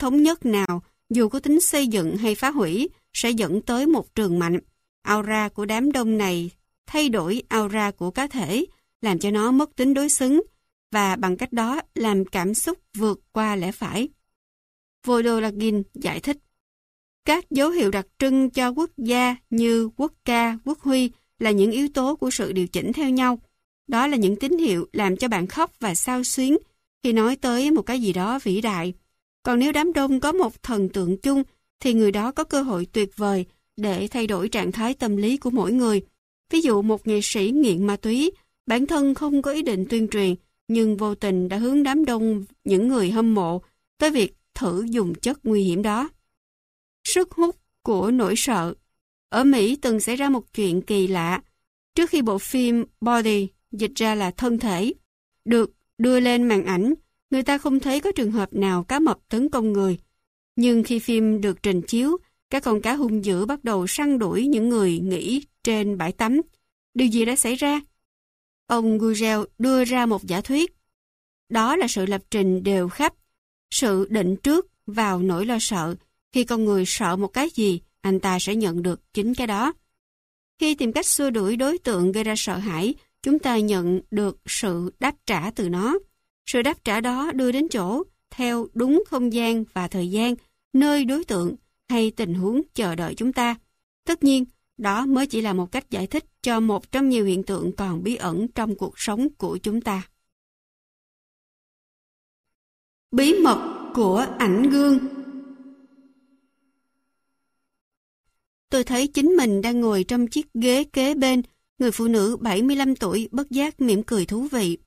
thống nhất nào, dù có tính xây dựng hay phá hủy, sẽ dẫn tới một trường mạnh. Aura của đám đông này thay đổi aura của cá thể, làm cho nó mất tính đối xứng, và bằng cách đó làm cảm xúc vượt qua lẽ phải. Vodolagin giải thích. Các dấu hiệu đặc trưng cho quốc gia như quốc ca, quốc huy là những yếu tố của sự điều chỉnh theo nhau. Đó là những tín hiệu làm cho bạn khóc và sao xuyến khi nói tới một cái gì đó vĩ đại. Còn nếu đám đông có một thần tượng chung, thì người đó có cơ hội tuyệt vời để thay đổi trạng thái tâm lý của mỗi người. Ví dụ một nghệ sĩ nghiện ma túy, bản thân không có ý định tuyên truyền, nhưng vô tình đã hướng đám đông những người hâm mộ tới việc thử dùng chất nguy hiểm đó. Sức hút của nỗi sợ Ở Mỹ từng xảy ra một chuyện kỳ lạ. Trước khi bộ phim Body, dịch ra là thân thể, được đưa lên màn ảnh, người ta không thấy có trường hợp nào cá mập tấn công người. Nhưng khi phim được trình chiếu, các con cá hung dữ bắt đầu săn đuổi những người nghỉ trên bãi tắm. Điều gì đã xảy ra? Ông Gugel đưa ra một giả thuyết. Đó là sự lập trình đều khắp, sự định trước vào nỗi lo sợ. Khi con người sợ một cái gì, anh ta sẽ nhận được chính cái đó. Khi tìm cách xua đuổi đối tượng gây ra sợ hãi, chúng ta nhận được sự đáp trả từ nó. Sự đáp trả đó đưa đến chỗ, theo đúng không gian và thời gian, nơi đối tượng hay tình huống chờ đợi chúng ta. Tất nhiên, đó mới chỉ là một cách giải thích cho một trong nhiều hiện tượng còn bí ẩn trong cuộc sống của chúng ta. Bí mật của ảnh gương Tôi thấy chính mình đang ngồi trong chiếc ghế kế bên, người phụ nữ 75 tuổi bất giác mỉm cười thú vị.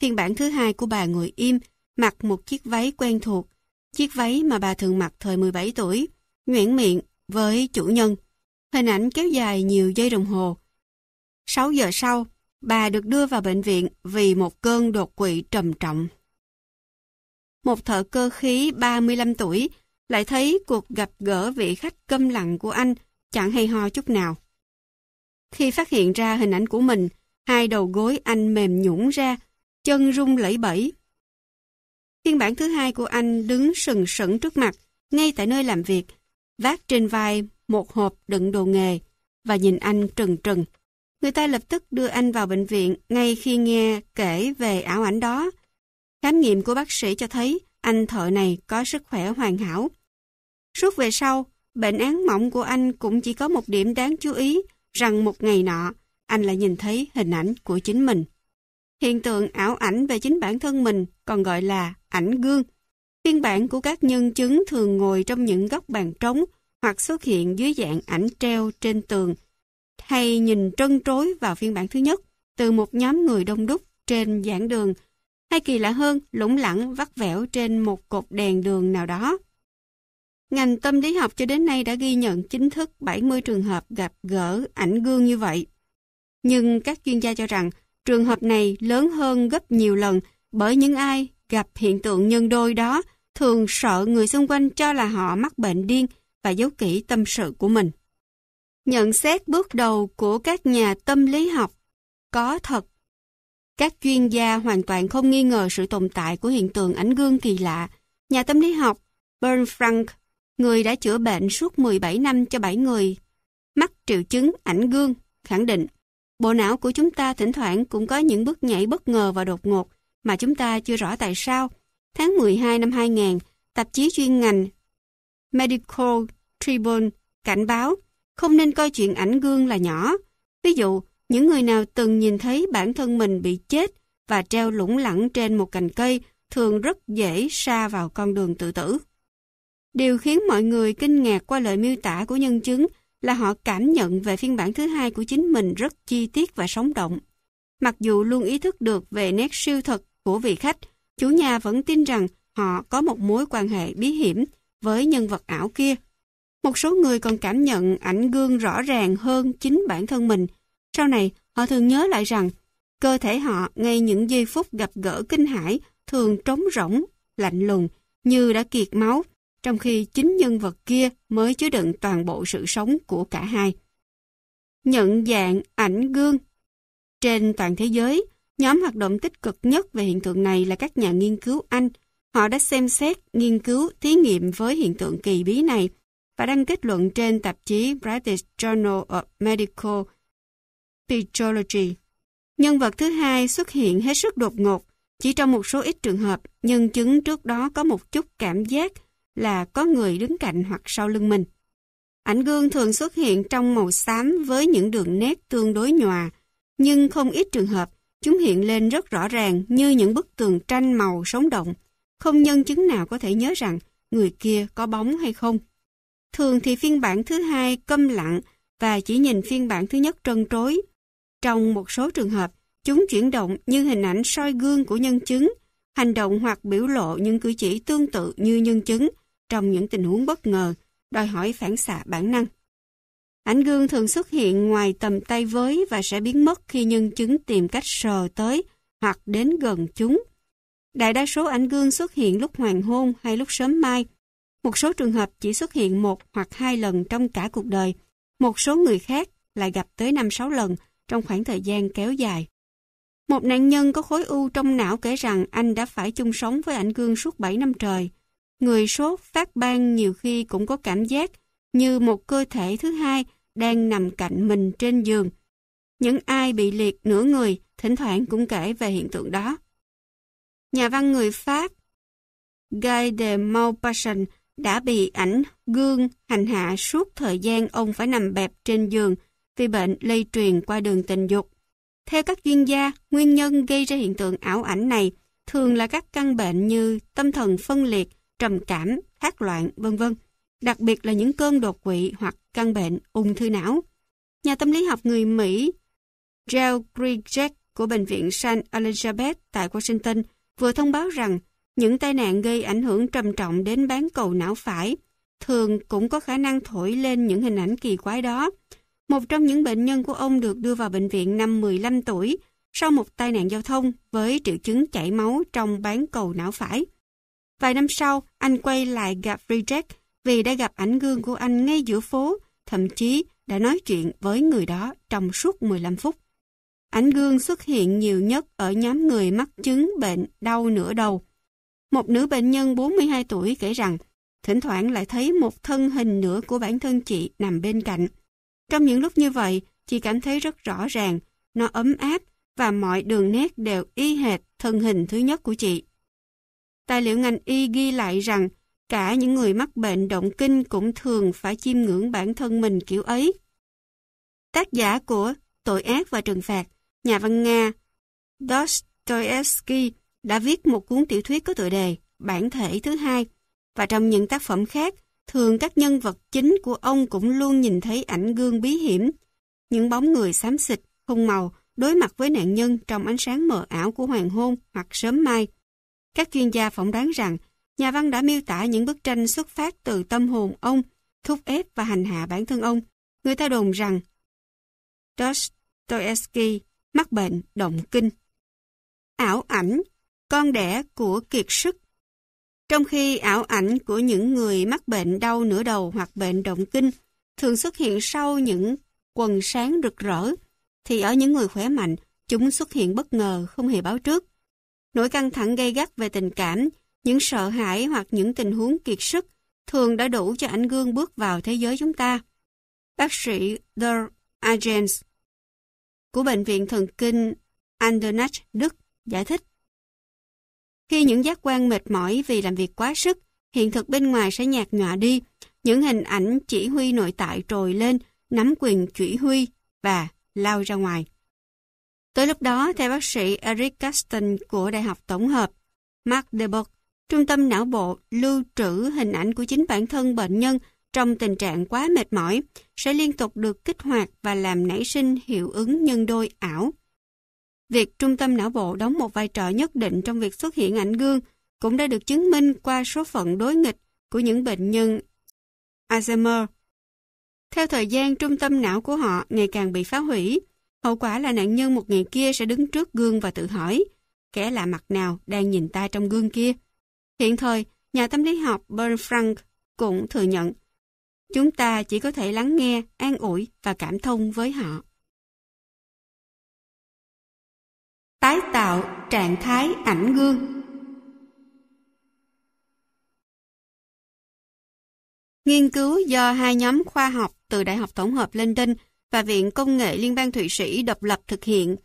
Phiên bản thứ hai của bà ngồi im, mặc một chiếc váy quen thuộc, chiếc váy mà bà thường mặc thời 17 tuổi, nhuyễn miệng với chủ nhân. Hình ảnh kéo dài nhiều giây đồng hồ. 6 giờ sau, bà được đưa vào bệnh viện vì một cơn đột quỵ trầm trọng. Một thợ cơ khí 35 tuổi lại thấy cuộc gặp gỡ vị khách câm lặng của anh chẳng hay ho chút nào. Khi phát hiện ra hình ảnh của mình, hai đầu gối anh mềm nhũn ra, chân rung lẫy bẫy. Phiên bản thứ hai của anh đứng sừng sững trước mặt, ngay tại nơi làm việc, vác trên vai một hộp đựng đồ nghề và nhìn anh trừng trừng. Người ta lập tức đưa anh vào bệnh viện ngay khi nghe kể về ảo ảnh đó. Khám nghiệm của bác sĩ cho thấy anh thợ này có sức khỏe hoàn hảo. Suốt về sau, bệnh án mỏng của anh cũng chỉ có một điểm đáng chú ý rằng một ngày nọ, anh lại nhìn thấy hình ảnh của chính mình. Hiện tượng ảo ảnh về chính bản thân mình, còn gọi là ảnh gương. Phiên bản của các nhân chứng thường ngồi trong những góc bàn trống hoặc xuất hiện dưới dạng ảnh treo trên tường hay nhìn trân trối vào phiên bản thứ nhất, từ một nhóm người đông đúc trên giảng đường hay kỳ lạ hơn, lủng lẳng, vắt vẻo trên một cột đèn đường nào đó. Ngành tâm lý học cho đến nay đã ghi nhận chính thức 70 trường hợp gặp gỡ ảnh gương như vậy. Nhưng các chuyên gia cho rằng trường hợp này lớn hơn gấp nhiều lần bởi những ai gặp hiện tượng nhân đôi đó thường sợ người xung quanh cho là họ mắc bệnh điên và giấu kỹ tâm sự của mình. Nhận xét bước đầu của các nhà tâm lý học có thật. Các chuyên gia hoàn toàn không nghi ngờ sự tồn tại của hiện tượng ảnh gương kỳ lạ. Nhà tâm lý học Bern Frank, người đã chữa bệnh suốt 17 năm cho 7 người, mắc triệu chứng ảnh gương, khẳng định bộ não của chúng ta thỉnh thoảng cũng có những bước nhảy bất ngờ và đột ngột mà chúng ta chưa rõ tại sao. Tháng 12 năm 2000, tạp chí chuyên ngành Medical Tribune cảnh báo không nên coi chuyện ảnh gương là nhỏ. Ví dụ, những người nào từng nhìn thấy bản thân mình bị chết và treo lủng lẳng trên một cành cây thường rất dễ sa vào con đường tự tử. Điều khiến mọi người kinh ngạc qua lời miêu tả của nhân chứng là họ cảm nhận về phiên bản thứ hai của chính mình rất chi tiết và sống động. Mặc dù luôn ý thức được về nét siêu thật của vị khách, chủ nhà vẫn tin rằng họ có một mối quan hệ bí hiểm với nhân vật ảo kia. Một số người còn cảm nhận ảnh gương rõ ràng hơn chính bản thân mình. Sau này, họ thường nhớ lại rằng cơ thể họ ngay những giây phút gặp gỡ kinh hãi thường trống rỗng, lạnh lùng, như đã kiệt máu, trong khi chính nhân vật kia mới chứa đựng toàn bộ sự sống của cả hai. Nhận dạng ảnh gương Trên toàn thế giới, nhóm hoạt động tích cực nhất về hiện tượng này là các nhà nghiên cứu Anh. Họ đã xem xét, nghiên cứu, thí nghiệm với hiện tượng kỳ bí này và đăng kết luận trên tạp chí British Journal of Medical Physiology. Nhân vật thứ hai xuất hiện hết sức đột ngột. Chỉ trong một số ít trường hợp, nhân chứng trước đó có một chút cảm giác là có người đứng cạnh hoặc sau lưng mình. Ảnh gương thường xuất hiện trong màu xám với những đường nét tương đối nhòa, nhưng không ít trường hợp chúng hiện lên rất rõ ràng như những bức tường tranh màu sống động. Không nhân chứng nào có thể nhớ rằng người kia có bóng hay không. Thường thì phiên bản thứ hai câm lặng và chỉ nhìn phiên bản thứ nhất trân trối. Trong một số trường hợp, chúng chuyển động như hình ảnh soi gương của nhân chứng, hành động hoặc biểu lộ những cử chỉ tương tự như nhân chứng trong những tình huống bất ngờ, đòi hỏi phản xạ bản năng. Ảnh gương thường xuất hiện ngoài tầm tay với và sẽ biến mất khi nhân chứng tìm cách sờ tới hoặc đến gần chúng. Đại đa số ảnh gương xuất hiện lúc hoàng hôn hay lúc sớm mai. Một số trường hợp chỉ xuất hiện một hoặc hai lần trong cả cuộc đời. Một số người khác lại gặp tới 5-6 lần trong khoảng thời gian kéo dài. Một nạn nhân có khối u trong não kể rằng anh đã phải chung sống với ảnh gương suốt 7 năm trời. Người sốt phát ban nhiều khi cũng có cảm giác như một cơ thể thứ hai đang nằm cạnh mình trên giường. Những ai bị liệt nửa người thỉnh thoảng cũng kể về hiện tượng đó. Nhà văn người Pháp Guy de Maupassant đã bị ảnh gương hành hạ suốt thời gian ông phải nằm bẹp trên giường vì bệnh lây truyền qua đường tình dục. Theo các chuyên gia, nguyên nhân gây ra hiện tượng ảo ảnh này thường là các căn bệnh như tâm thần phân liệt, trầm cảm, thác loạn, vân vân. Đặc biệt là những cơn đột quỵ hoặc căn bệnh ung thư não. Nhà tâm lý học người Mỹ Joe Grigek của Bệnh viện St. Elizabeth tại Washington vừa thông báo rằng những tai nạn gây ảnh hưởng trầm trọng đến bán cầu não phải thường cũng có khả năng thổi lên những hình ảnh kỳ quái đó. Một trong những bệnh nhân của ông được đưa vào bệnh viện năm 15 tuổi sau một tai nạn giao thông với triệu chứng chảy máu trong bán cầu não phải. Vài năm sau, anh quay lại gặp Reject vì đã gặp ảnh gương của anh ngay giữa phố, thậm chí đã nói chuyện với người đó trong suốt 15 phút. Ảnh gương xuất hiện nhiều nhất ở nhóm người mắc chứng bệnh đau nửa đầu. Một nữ bệnh nhân 42 tuổi kể rằng, thỉnh thoảng lại thấy một thân hình nữa của bản thân chị nằm bên cạnh. Trong những lúc như vậy, chị cảm thấy rất rõ ràng, nó ấm áp và mọi đường nét đều y hệt thân hình thứ nhất của chị. Tài liệu ngành y ghi lại rằng cả những người mắc bệnh động kinh cũng thường phải chiêm ngưỡng bản thân mình kiểu ấy. Tác giả của Tội ác và trừng phạt, nhà văn Nga Dostoevsky đã viết một cuốn tiểu thuyết có tựa đề Bản thể thứ hai và trong những tác phẩm khác, thường các nhân vật chính của ông cũng luôn nhìn thấy ảnh gương bí hiểm, những bóng người xám xịt, không màu đối mặt với nạn nhân trong ánh sáng mờ ảo của hoàng hôn hoặc sớm mai. Các chuyên gia phỏng đoán rằng nhà văn đã miêu tả những bức tranh xuất phát từ tâm hồn ông, thúc ép và hành hạ bản thân ông. Người ta đồn rằng Dostoevsky mắc bệnh động kinh. Ảo ảnh, con đẻ của kiệt sức. Trong khi ảo ảnh của những người mắc bệnh đau nửa đầu hoặc bệnh động kinh thường xuất hiện sau những quần sáng rực rỡ, thì ở những người khỏe mạnh, chúng xuất hiện bất ngờ, không hề báo trước. Nỗi căng thẳng gây gắt về tình cảm, những sợ hãi hoặc những tình huống kiệt sức thường đã đủ cho ảnh gương bước vào thế giới chúng ta. Bác sĩ The Agens của Bệnh viện Thần Kinh Andernach, Đức giải thích. Khi những giác quan mệt mỏi vì làm việc quá sức, hiện thực bên ngoài sẽ nhạt nhòa đi, những hình ảnh chỉ huy nội tại trồi lên, nắm quyền chỉ huy và lao ra ngoài. Tới lúc đó, theo bác sĩ Eric Kasten của Đại học Tổng hợp, Magdeburg, trung tâm não bộ lưu trữ hình ảnh của chính bản thân bệnh nhân trong tình trạng quá mệt mỏi sẽ liên tục được kích hoạt và làm nảy sinh hiệu ứng nhân đôi ảo. Việc trung tâm não bộ đóng một vai trò nhất định trong việc xuất hiện ảnh gương cũng đã được chứng minh qua số phận đối nghịch của những bệnh nhân Alzheimer. Theo thời gian, trung tâm não của họ ngày càng bị phá hủy. Hậu quả là nạn nhân một ngày kia sẽ đứng trước gương và tự hỏi, kẻ lạ mặt nào đang nhìn ta trong gương kia? Hiện thời, nhà tâm lý học Bernfrank cũng thừa nhận, chúng ta chỉ có thể lắng nghe, an ủi và cảm thông với họ. Tái tạo trạng thái ảnh gương Nghiên cứu do hai nhóm khoa học từ Đại học Tổng hợp London và Viện Công nghệ Liên bang Thụy Sĩ độc lập thực hiện.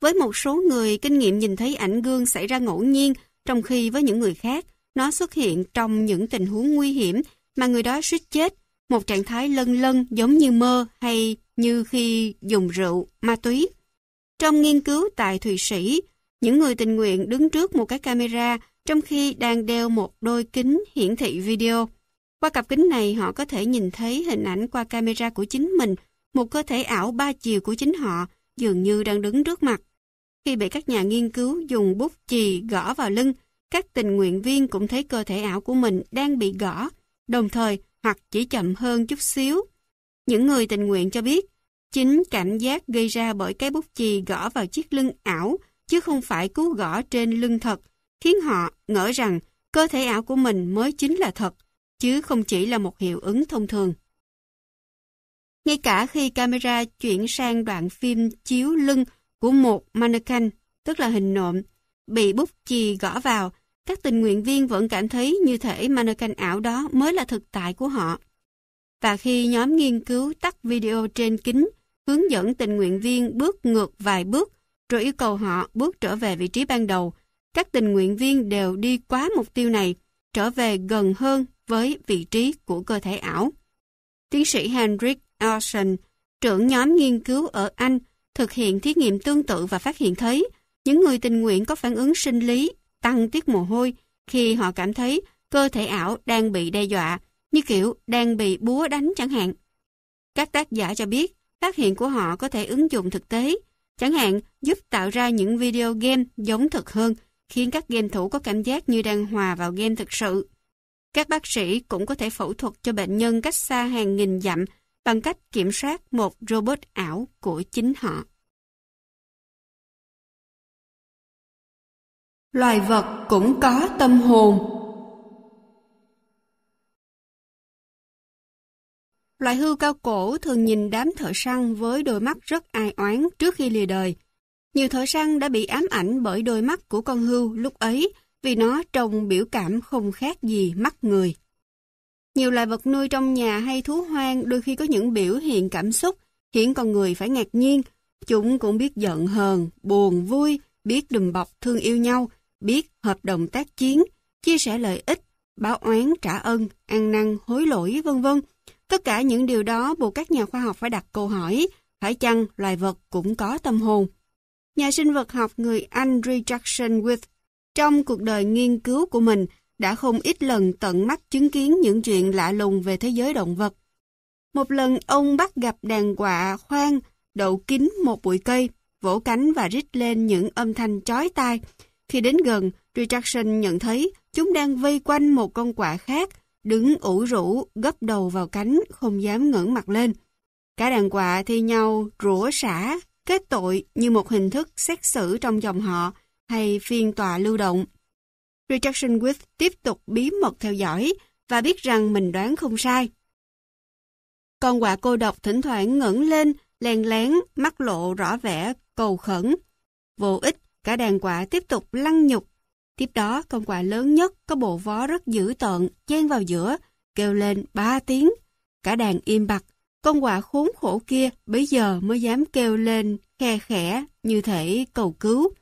Với một số người, kinh nghiệm nhìn thấy ảnh gương xảy ra ngẫu nhiên, trong khi với những người khác, nó xuất hiện trong những tình huống nguy hiểm mà người đó suýt chết, một trạng thái lân lân giống như mơ hay như khi dùng rượu, ma túy. Trong nghiên cứu tại Thụy Sĩ, những người tình nguyện đứng trước một cái camera trong khi đang đeo một đôi kính hiển thị video. Qua cặp kính này họ có thể nhìn thấy hình ảnh qua camera của chính mình, một cơ thể ảo ba chiều của chính họ dường như đang đứng trước mặt. Khi bị các nhà nghiên cứu dùng bút chì gõ vào lưng, các tình nguyện viên cũng thấy cơ thể ảo của mình đang bị gõ, đồng thời hoặc chỉ chậm hơn chút xíu. Những người tình nguyện cho biết, chính cảm giác gây ra bởi cái bút chì gõ vào chiếc lưng ảo, chứ không phải cú gõ trên lưng thật, khiến họ ngỡ rằng cơ thể ảo của mình mới chính là thật, chứ không chỉ là một hiệu ứng thông thường. Ngay cả khi camera chuyển sang đoạn phim chiếu lưng của một mannequin, tức là hình nộm, bị bút chì gõ vào, các tình nguyện viên vẫn cảm thấy như thể mannequin ảo đó mới là thực tại của họ. Và khi nhóm nghiên cứu tắt video trên kính, hướng dẫn tình nguyện viên bước ngược vài bước, rồi yêu cầu họ bước trở về vị trí ban đầu, các tình nguyện viên đều đi quá mục tiêu này, trở về gần hơn với vị trí của cơ thể ảo. Tiến sĩ Henrik Olsen, trưởng nhóm nghiên cứu ở Anh, thực hiện thí nghiệm tương tự và phát hiện thấy những người tình nguyện có phản ứng sinh lý tăng tiết mồ hôi khi họ cảm thấy cơ thể ảo đang bị đe dọa, như kiểu đang bị búa đánh chẳng hạn. Các tác giả cho biết, phát hiện của họ có thể ứng dụng thực tế, chẳng hạn giúp tạo ra những video game giống thực hơn, khiến các game thủ có cảm giác như đang hòa vào game thực sự. Các bác sĩ cũng có thể phẫu thuật cho bệnh nhân cách xa hàng nghìn dặm bằng cách kiểm soát một robot ảo của chính họ. Loài vật cũng có tâm hồn. Loài hươu cao cổ thường nhìn đám thợ săn với đôi mắt rất ai oán trước khi lìa đời. Nhiều thợ săn đã bị ám ảnh bởi đôi mắt của con hươu lúc ấy vì nó trông biểu cảm không khác gì mắt người. Nhiều loài vật nuôi trong nhà hay thú hoang đôi khi có những biểu hiện cảm xúc khiến con người phải ngạc nhiên. Chúng cũng biết giận hờn, buồn, vui, biết đùm bọc thương yêu nhau, biết hợp đồng tác chiến, chia sẻ lợi ích, báo oán trả ơn, ăn năn, hối lỗi, vân vân. Tất cả những điều đó buộc các nhà khoa học phải đặt câu hỏi, phải chăng loài vật cũng có tâm hồn? Nhà sinh vật học người Anh Richardson With trong cuộc đời nghiên cứu của mình đã không ít lần tận mắt chứng kiến những chuyện lạ lùng về thế giới động vật. Một lần ông bắt gặp đàn quạ khoan đậu kín một bụi cây, vỗ cánh và rít lên những âm thanh chói tai. Khi đến gần, Richardson nhận thấy chúng đang vây quanh một con quạ khác, đứng ủ rũ, gấp đầu vào cánh, không dám ngẩng mặt lên. Cả đàn quạ thi nhau rủa xả, kết tội như một hình thức xét xử trong dòng họ hay phiên tòa lưu động. Richardson With tiếp tục bí mật theo dõi và biết rằng mình đoán không sai. Con quạ cô độc thỉnh thoảng ngẩng lên, len lén, mắt lộ rõ vẻ, cầu khẩn. Vô ích, cả đàn quạ tiếp tục lăn nhục. Tiếp đó, con quạ lớn nhất có bộ vó rất dữ tợn, chen vào giữa, kêu lên ba tiếng. Cả đàn im bặt, con quạ khốn khổ kia bây giờ mới dám kêu lên khe khẽ như thể cầu cứu.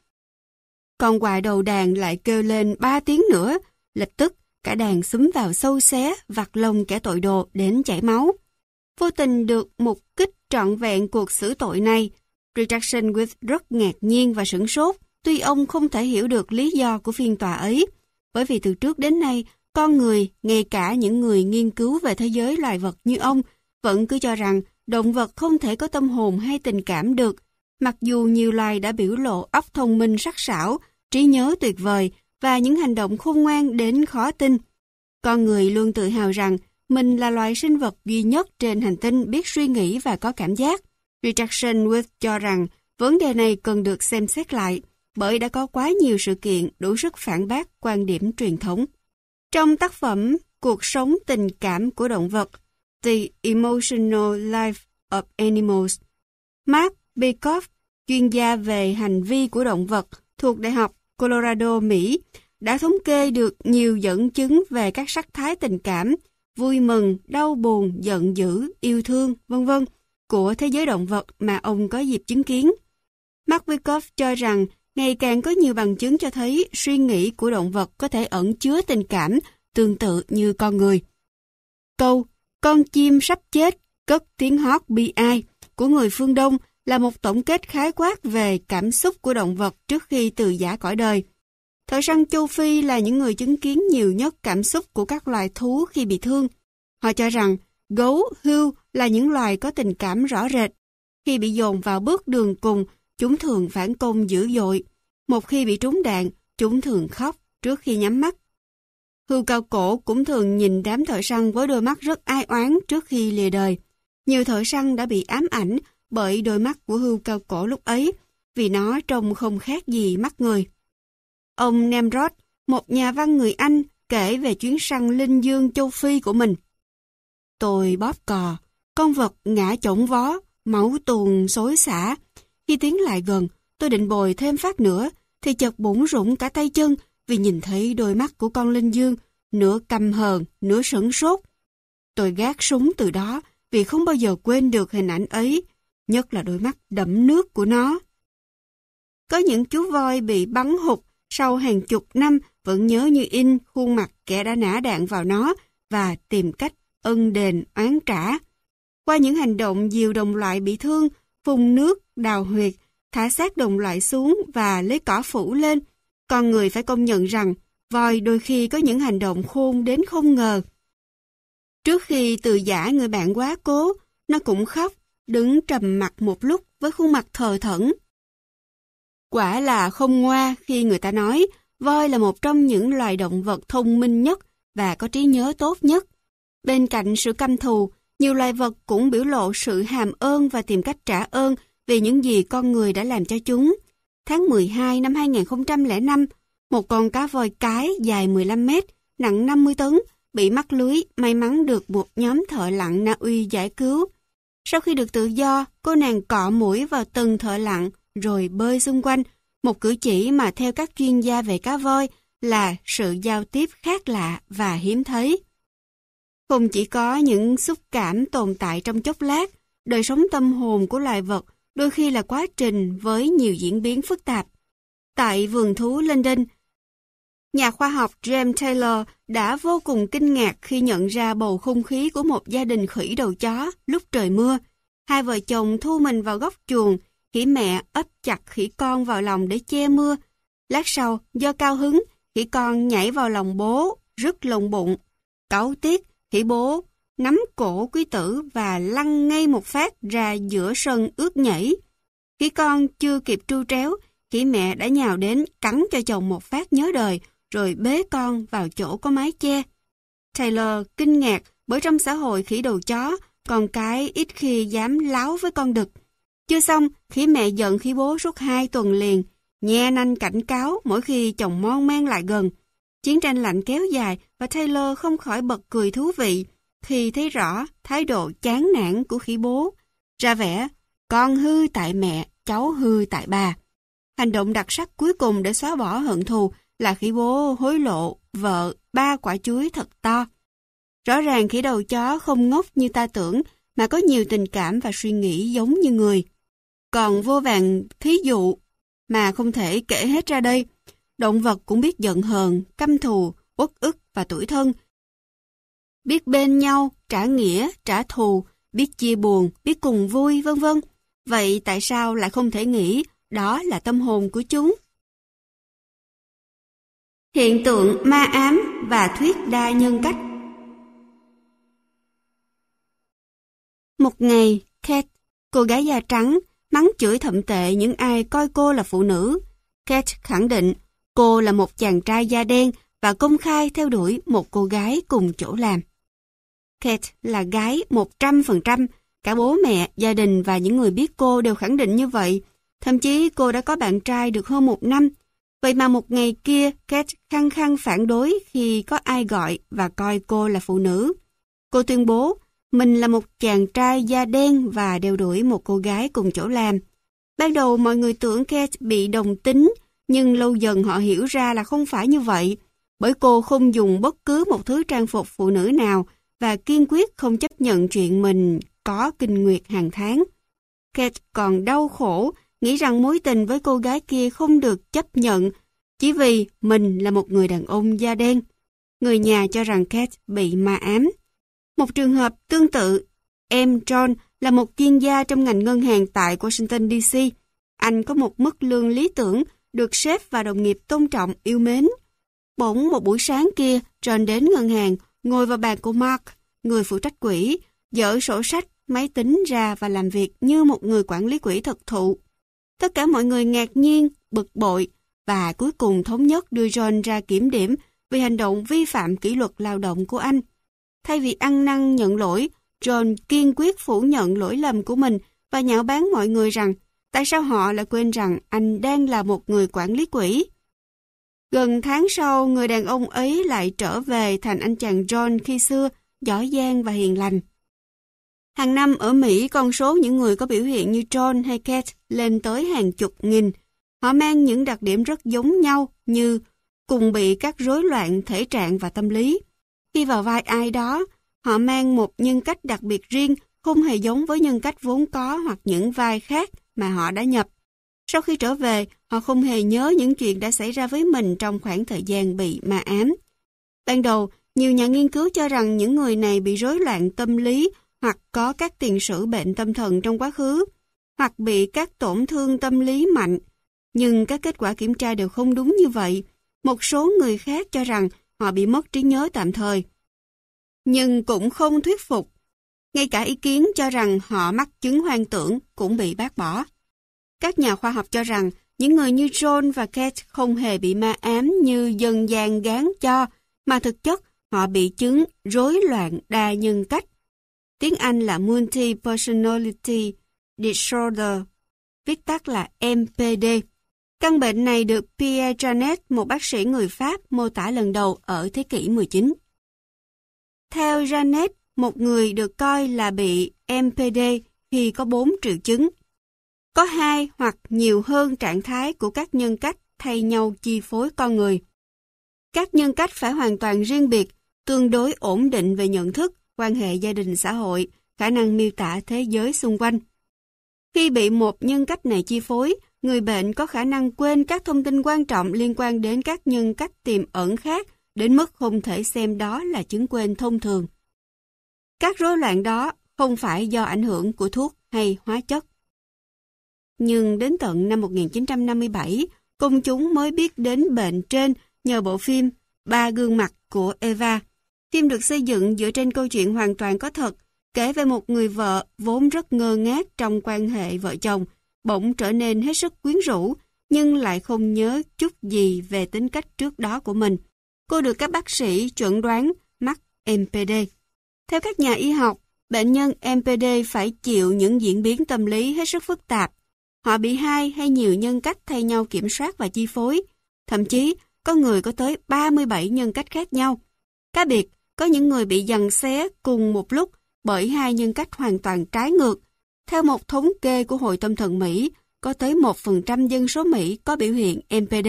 Con quạ đầu đàn lại kêu lên ba tiếng nữa, lập tức cả đàn xúm vào sâu xé, vặt lông kẻ tội đồ đến chảy máu. Vô tình được mục kích trọn vẹn cuộc xử tội này, Retraction With rất ngạc nhiên và sửng sốt, tuy ông không thể hiểu được lý do của phiên tòa ấy, bởi vì từ trước đến nay, con người, ngay cả những người nghiên cứu về thế giới loài vật như ông, vẫn cứ cho rằng động vật không thể có tâm hồn hay tình cảm được, mặc dù nhiều loài đã biểu lộ óc thông minh sắc sảo, trí nhớ tuyệt vời và những hành động khôn ngoan đến khó tin. Con người luôn tự hào rằng mình là loài sinh vật duy nhất trên hành tinh biết suy nghĩ và có cảm giác. Richardson With cho rằng vấn đề này cần được xem xét lại bởi đã có quá nhiều sự kiện đủ sức phản bác quan điểm truyền thống. Trong tác phẩm Cuộc sống tình cảm của động vật The Emotional Life of Animals, Mark Bekoff, chuyên gia về hành vi của động vật thuộc Đại học Colorado, Mỹ, đã thống kê được nhiều dẫn chứng về các sắc thái tình cảm vui mừng, đau buồn, giận dữ, yêu thương, vân vân của thế giới động vật mà ông có dịp chứng kiến. Mark Wyckoff cho rằng ngày càng có nhiều bằng chứng cho thấy suy nghĩ của động vật có thể ẩn chứa tình cảm tương tự như con người. Câu Con chim sắp chết, cất tiếng hót bi ai của người phương Đông là một tổng kết khái quát về cảm xúc của động vật trước khi từ giả cõi đời. Thợ săn châu Phi là những người chứng kiến nhiều nhất cảm xúc của các loài thú khi bị thương. Họ cho rằng gấu, hươu là những loài có tình cảm rõ rệt. Khi bị dồn vào bước đường cùng, chúng thường phản công dữ dội. Một khi bị trúng đạn, chúng thường khóc trước khi nhắm mắt. Hươu cao cổ cũng thường nhìn đám thợ săn với đôi mắt rất ai oán trước khi lìa đời. Nhiều thợ săn đã bị ám ảnh bởi đôi mắt của hươu cao cổ lúc ấy, vì nó trông không khác gì mắt người. Ông Nemrod, một nhà văn người Anh, kể về chuyến săn linh dương châu Phi của mình. Tôi bóp cò, con vật ngã chổng vó, máu tuồn xối xả. Khi tiến lại gần, tôi định bồi thêm phát nữa, thì chợt bủng rủng cả tay chân vì nhìn thấy đôi mắt của con linh dương, nửa căm hờn, nửa sửng sốt. Tôi gác súng từ đó vì không bao giờ quên được hình ảnh ấy, nhất là đôi mắt đẫm nước của nó. Có những chú voi bị bắn hụt sau hàng chục năm vẫn nhớ như in khuôn mặt kẻ đã nã đạn vào nó và tìm cách ân đền oán trả. Qua những hành động dìu đồng loại bị thương, phun nước, đào huyệt, thả xác đồng loại xuống và lấy cỏ phủ lên, con người phải công nhận rằng voi đôi khi có những hành động khôn đến không ngờ. Trước khi từ giả người bạn quá cố, nó cũng khóc, đứng trầm mặt một lúc với khuôn mặt thờ thẫn. Quả là không ngoa khi người ta nói voi là một trong những loài động vật thông minh nhất và có trí nhớ tốt nhất. Bên cạnh sự căm thù, nhiều loài vật cũng biểu lộ sự hàm ơn và tìm cách trả ơn vì những gì con người đã làm cho chúng. Tháng 12 năm 2005, một con cá voi cái dài 15 mét, nặng 50 tấn, bị mắc lưới, may mắn được một nhóm thợ lặn Na Uy giải cứu. Sau khi được tự do, cô nàng cọ mũi vào từng thợ lặn, rồi bơi xung quanh, một cử chỉ mà theo các chuyên gia về cá voi là sự giao tiếp khác lạ và hiếm thấy. Không chỉ có những xúc cảm tồn tại trong chốc lát, đời sống tâm hồn của loài vật đôi khi là quá trình với nhiều diễn biến phức tạp. Tại vườn thú London, nhà khoa học James Taylor đã vô cùng kinh ngạc khi nhận ra bầu không khí của một gia đình khỉ đầu chó lúc trời mưa. Hai vợ chồng thu mình vào góc chuồng, khỉ mẹ ấp chặt khỉ con vào lòng để che mưa. Lát sau, do cao hứng, khỉ con nhảy vào lòng bố, rứt lồng bụng. Cáu tiếc, khỉ bố nắm cổ quý tử và lăn ngay một phát ra giữa sân ướt nhảy. Khỉ con chưa kịp tru tréo, khỉ mẹ đã nhào đến cắn cho chồng một phát nhớ đời, rồi bế con vào chỗ có mái che. Taylor kinh ngạc bởi trong xã hội khỉ đầu chó, con cái ít khi dám láo với con đực. Chưa xong, khỉ mẹ giận khỉ bố suốt hai tuần liền, nhe nanh cảnh cáo mỗi khi chồng mon men lại gần. Chiến tranh lạnh kéo dài và Taylor không khỏi bật cười thú vị khi thấy rõ thái độ chán nản của khỉ bố. Ra vẻ, con hư tại mẹ, cháu hư tại bà. Hành động đặc sắc cuối cùng để xóa bỏ hận thù là khỉ bố hối lộ vợ ba quả chuối thật to. Rõ ràng khỉ đầu chó không ngốc như ta tưởng mà có nhiều tình cảm và suy nghĩ giống như người. Còn vô vàng thí dụ mà không thể kể hết ra đây. Động vật cũng biết giận hờn, căm thù, uất ức và tuổi thân. Biết bên nhau, trả nghĩa, trả thù, biết chia buồn, biết cùng vui, vân vân. Vậy tại sao lại không thể nghĩ đó là tâm hồn của chúng? Hiện tượng ma ám và thuyết đa nhân cách Một ngày, Kate, cô gái da trắng, mắng chửi thậm tệ những ai coi cô là phụ nữ. Kate khẳng định cô là một chàng trai da đen và công khai theo đuổi một cô gái cùng chỗ làm. Kate là gái 100%, cả bố mẹ, gia đình và những người biết cô đều khẳng định như vậy. Thậm chí cô đã có bạn trai được hơn một năm. Vậy mà một ngày kia, Kate khăng khăng phản đối khi có ai gọi và coi cô là phụ nữ. Cô tuyên bố mình là một chàng trai da đen và đeo đuổi một cô gái cùng chỗ làm. Ban đầu mọi người tưởng Kate bị đồng tính, nhưng lâu dần họ hiểu ra là không phải như vậy, bởi cô không dùng bất cứ một thứ trang phục phụ nữ nào và kiên quyết không chấp nhận chuyện mình có kinh nguyệt hàng tháng. Kate còn đau khổ, nghĩ rằng mối tình với cô gái kia không được chấp nhận chỉ vì mình là một người đàn ông da đen. Người nhà cho rằng Kate bị ma ám. Một trường hợp tương tự, em John là một chuyên gia trong ngành ngân hàng tại Washington DC. Anh có một mức lương lý tưởng, được sếp và đồng nghiệp tôn trọng, yêu mến. Bỗng một buổi sáng kia, John đến ngân hàng, ngồi vào bàn của Mark, người phụ trách quỹ, dỡ sổ sách, máy tính ra và làm việc như một người quản lý quỹ thực thụ. Tất cả mọi người ngạc nhiên, bực bội và cuối cùng thống nhất đưa John ra kiểm điểm vì hành động vi phạm kỷ luật lao động của anh. Thay vì ăn năn nhận lỗi, John kiên quyết phủ nhận lỗi lầm của mình và nhạo báng mọi người rằng tại sao họ lại quên rằng anh đang là một người quản lý quỹ. Gần tháng sau, người đàn ông ấy lại trở về thành anh chàng John khi xưa, giỏi giang và hiền lành. Hàng năm ở Mỹ, con số những người có biểu hiện như John hay Kate lên tới hàng chục nghìn. Họ mang những đặc điểm rất giống nhau như cùng bị các rối loạn thể trạng và tâm lý. Khi vào vai ai đó, họ mang một nhân cách đặc biệt riêng, không hề giống với nhân cách vốn có hoặc những vai khác mà họ đã nhập. Sau khi trở về, họ không hề nhớ những chuyện đã xảy ra với mình trong khoảng thời gian bị ma ám. Ban đầu, nhiều nhà nghiên cứu cho rằng những người này bị rối loạn tâm lý hoặc có các tiền sử bệnh tâm thần trong quá khứ, hoặc bị các tổn thương tâm lý mạnh. Nhưng các kết quả kiểm tra đều không đúng như vậy. Một số người khác cho rằng họ bị mất trí nhớ tạm thời. Nhưng cũng không thuyết phục. Ngay cả ý kiến cho rằng họ mắc chứng hoang tưởng cũng bị bác bỏ. Các nhà khoa học cho rằng những người như John và Kate không hề bị ma ám như dân gian gán cho, mà thực chất họ bị chứng rối loạn đa nhân cách. Tiếng Anh là Multi-Personality Disorder, viết tắt là MPD. Căn bệnh này được Pierre Janet, một bác sĩ người Pháp, mô tả lần đầu ở thế kỷ 19. Theo Janet, một người được coi là bị MPD khi có 4 triệu chứng. Có hai hoặc nhiều hơn trạng thái của các nhân cách thay nhau chi phối con người. Các nhân cách phải hoàn toàn riêng biệt, tương đối ổn định về nhận thức, quan hệ gia đình xã hội, khả năng miêu tả thế giới xung quanh. Khi bị một nhân cách này chi phối, người bệnh có khả năng quên các thông tin quan trọng liên quan đến các nhân cách tiềm ẩn khác đến mức không thể xem đó là chứng quên thông thường. Các rối loạn đó không phải do ảnh hưởng của thuốc hay hóa chất. Nhưng đến tận năm 1957, công chúng mới biết đến bệnh trên nhờ bộ phim Ba gương mặt của Eva. Phim được xây dựng dựa trên câu chuyện hoàn toàn có thật, kể về một người vợ vốn rất ngơ ngác trong quan hệ vợ chồng, bỗng trở nên hết sức quyến rũ, nhưng lại không nhớ chút gì về tính cách trước đó của mình. Cô được các bác sĩ chuẩn đoán mắc MPD. Theo các nhà y học, bệnh nhân MPD phải chịu những diễn biến tâm lý hết sức phức tạp. Họ bị hai hay nhiều nhân cách thay nhau kiểm soát và chi phối. Thậm chí, có người có tới 37 nhân cách khác nhau. Cá biệt, có những người bị dằn xé cùng một lúc bởi hai nhân cách hoàn toàn trái ngược. Theo một thống kê của Hội Tâm thần Mỹ, có tới 1% dân số Mỹ có biểu hiện MPD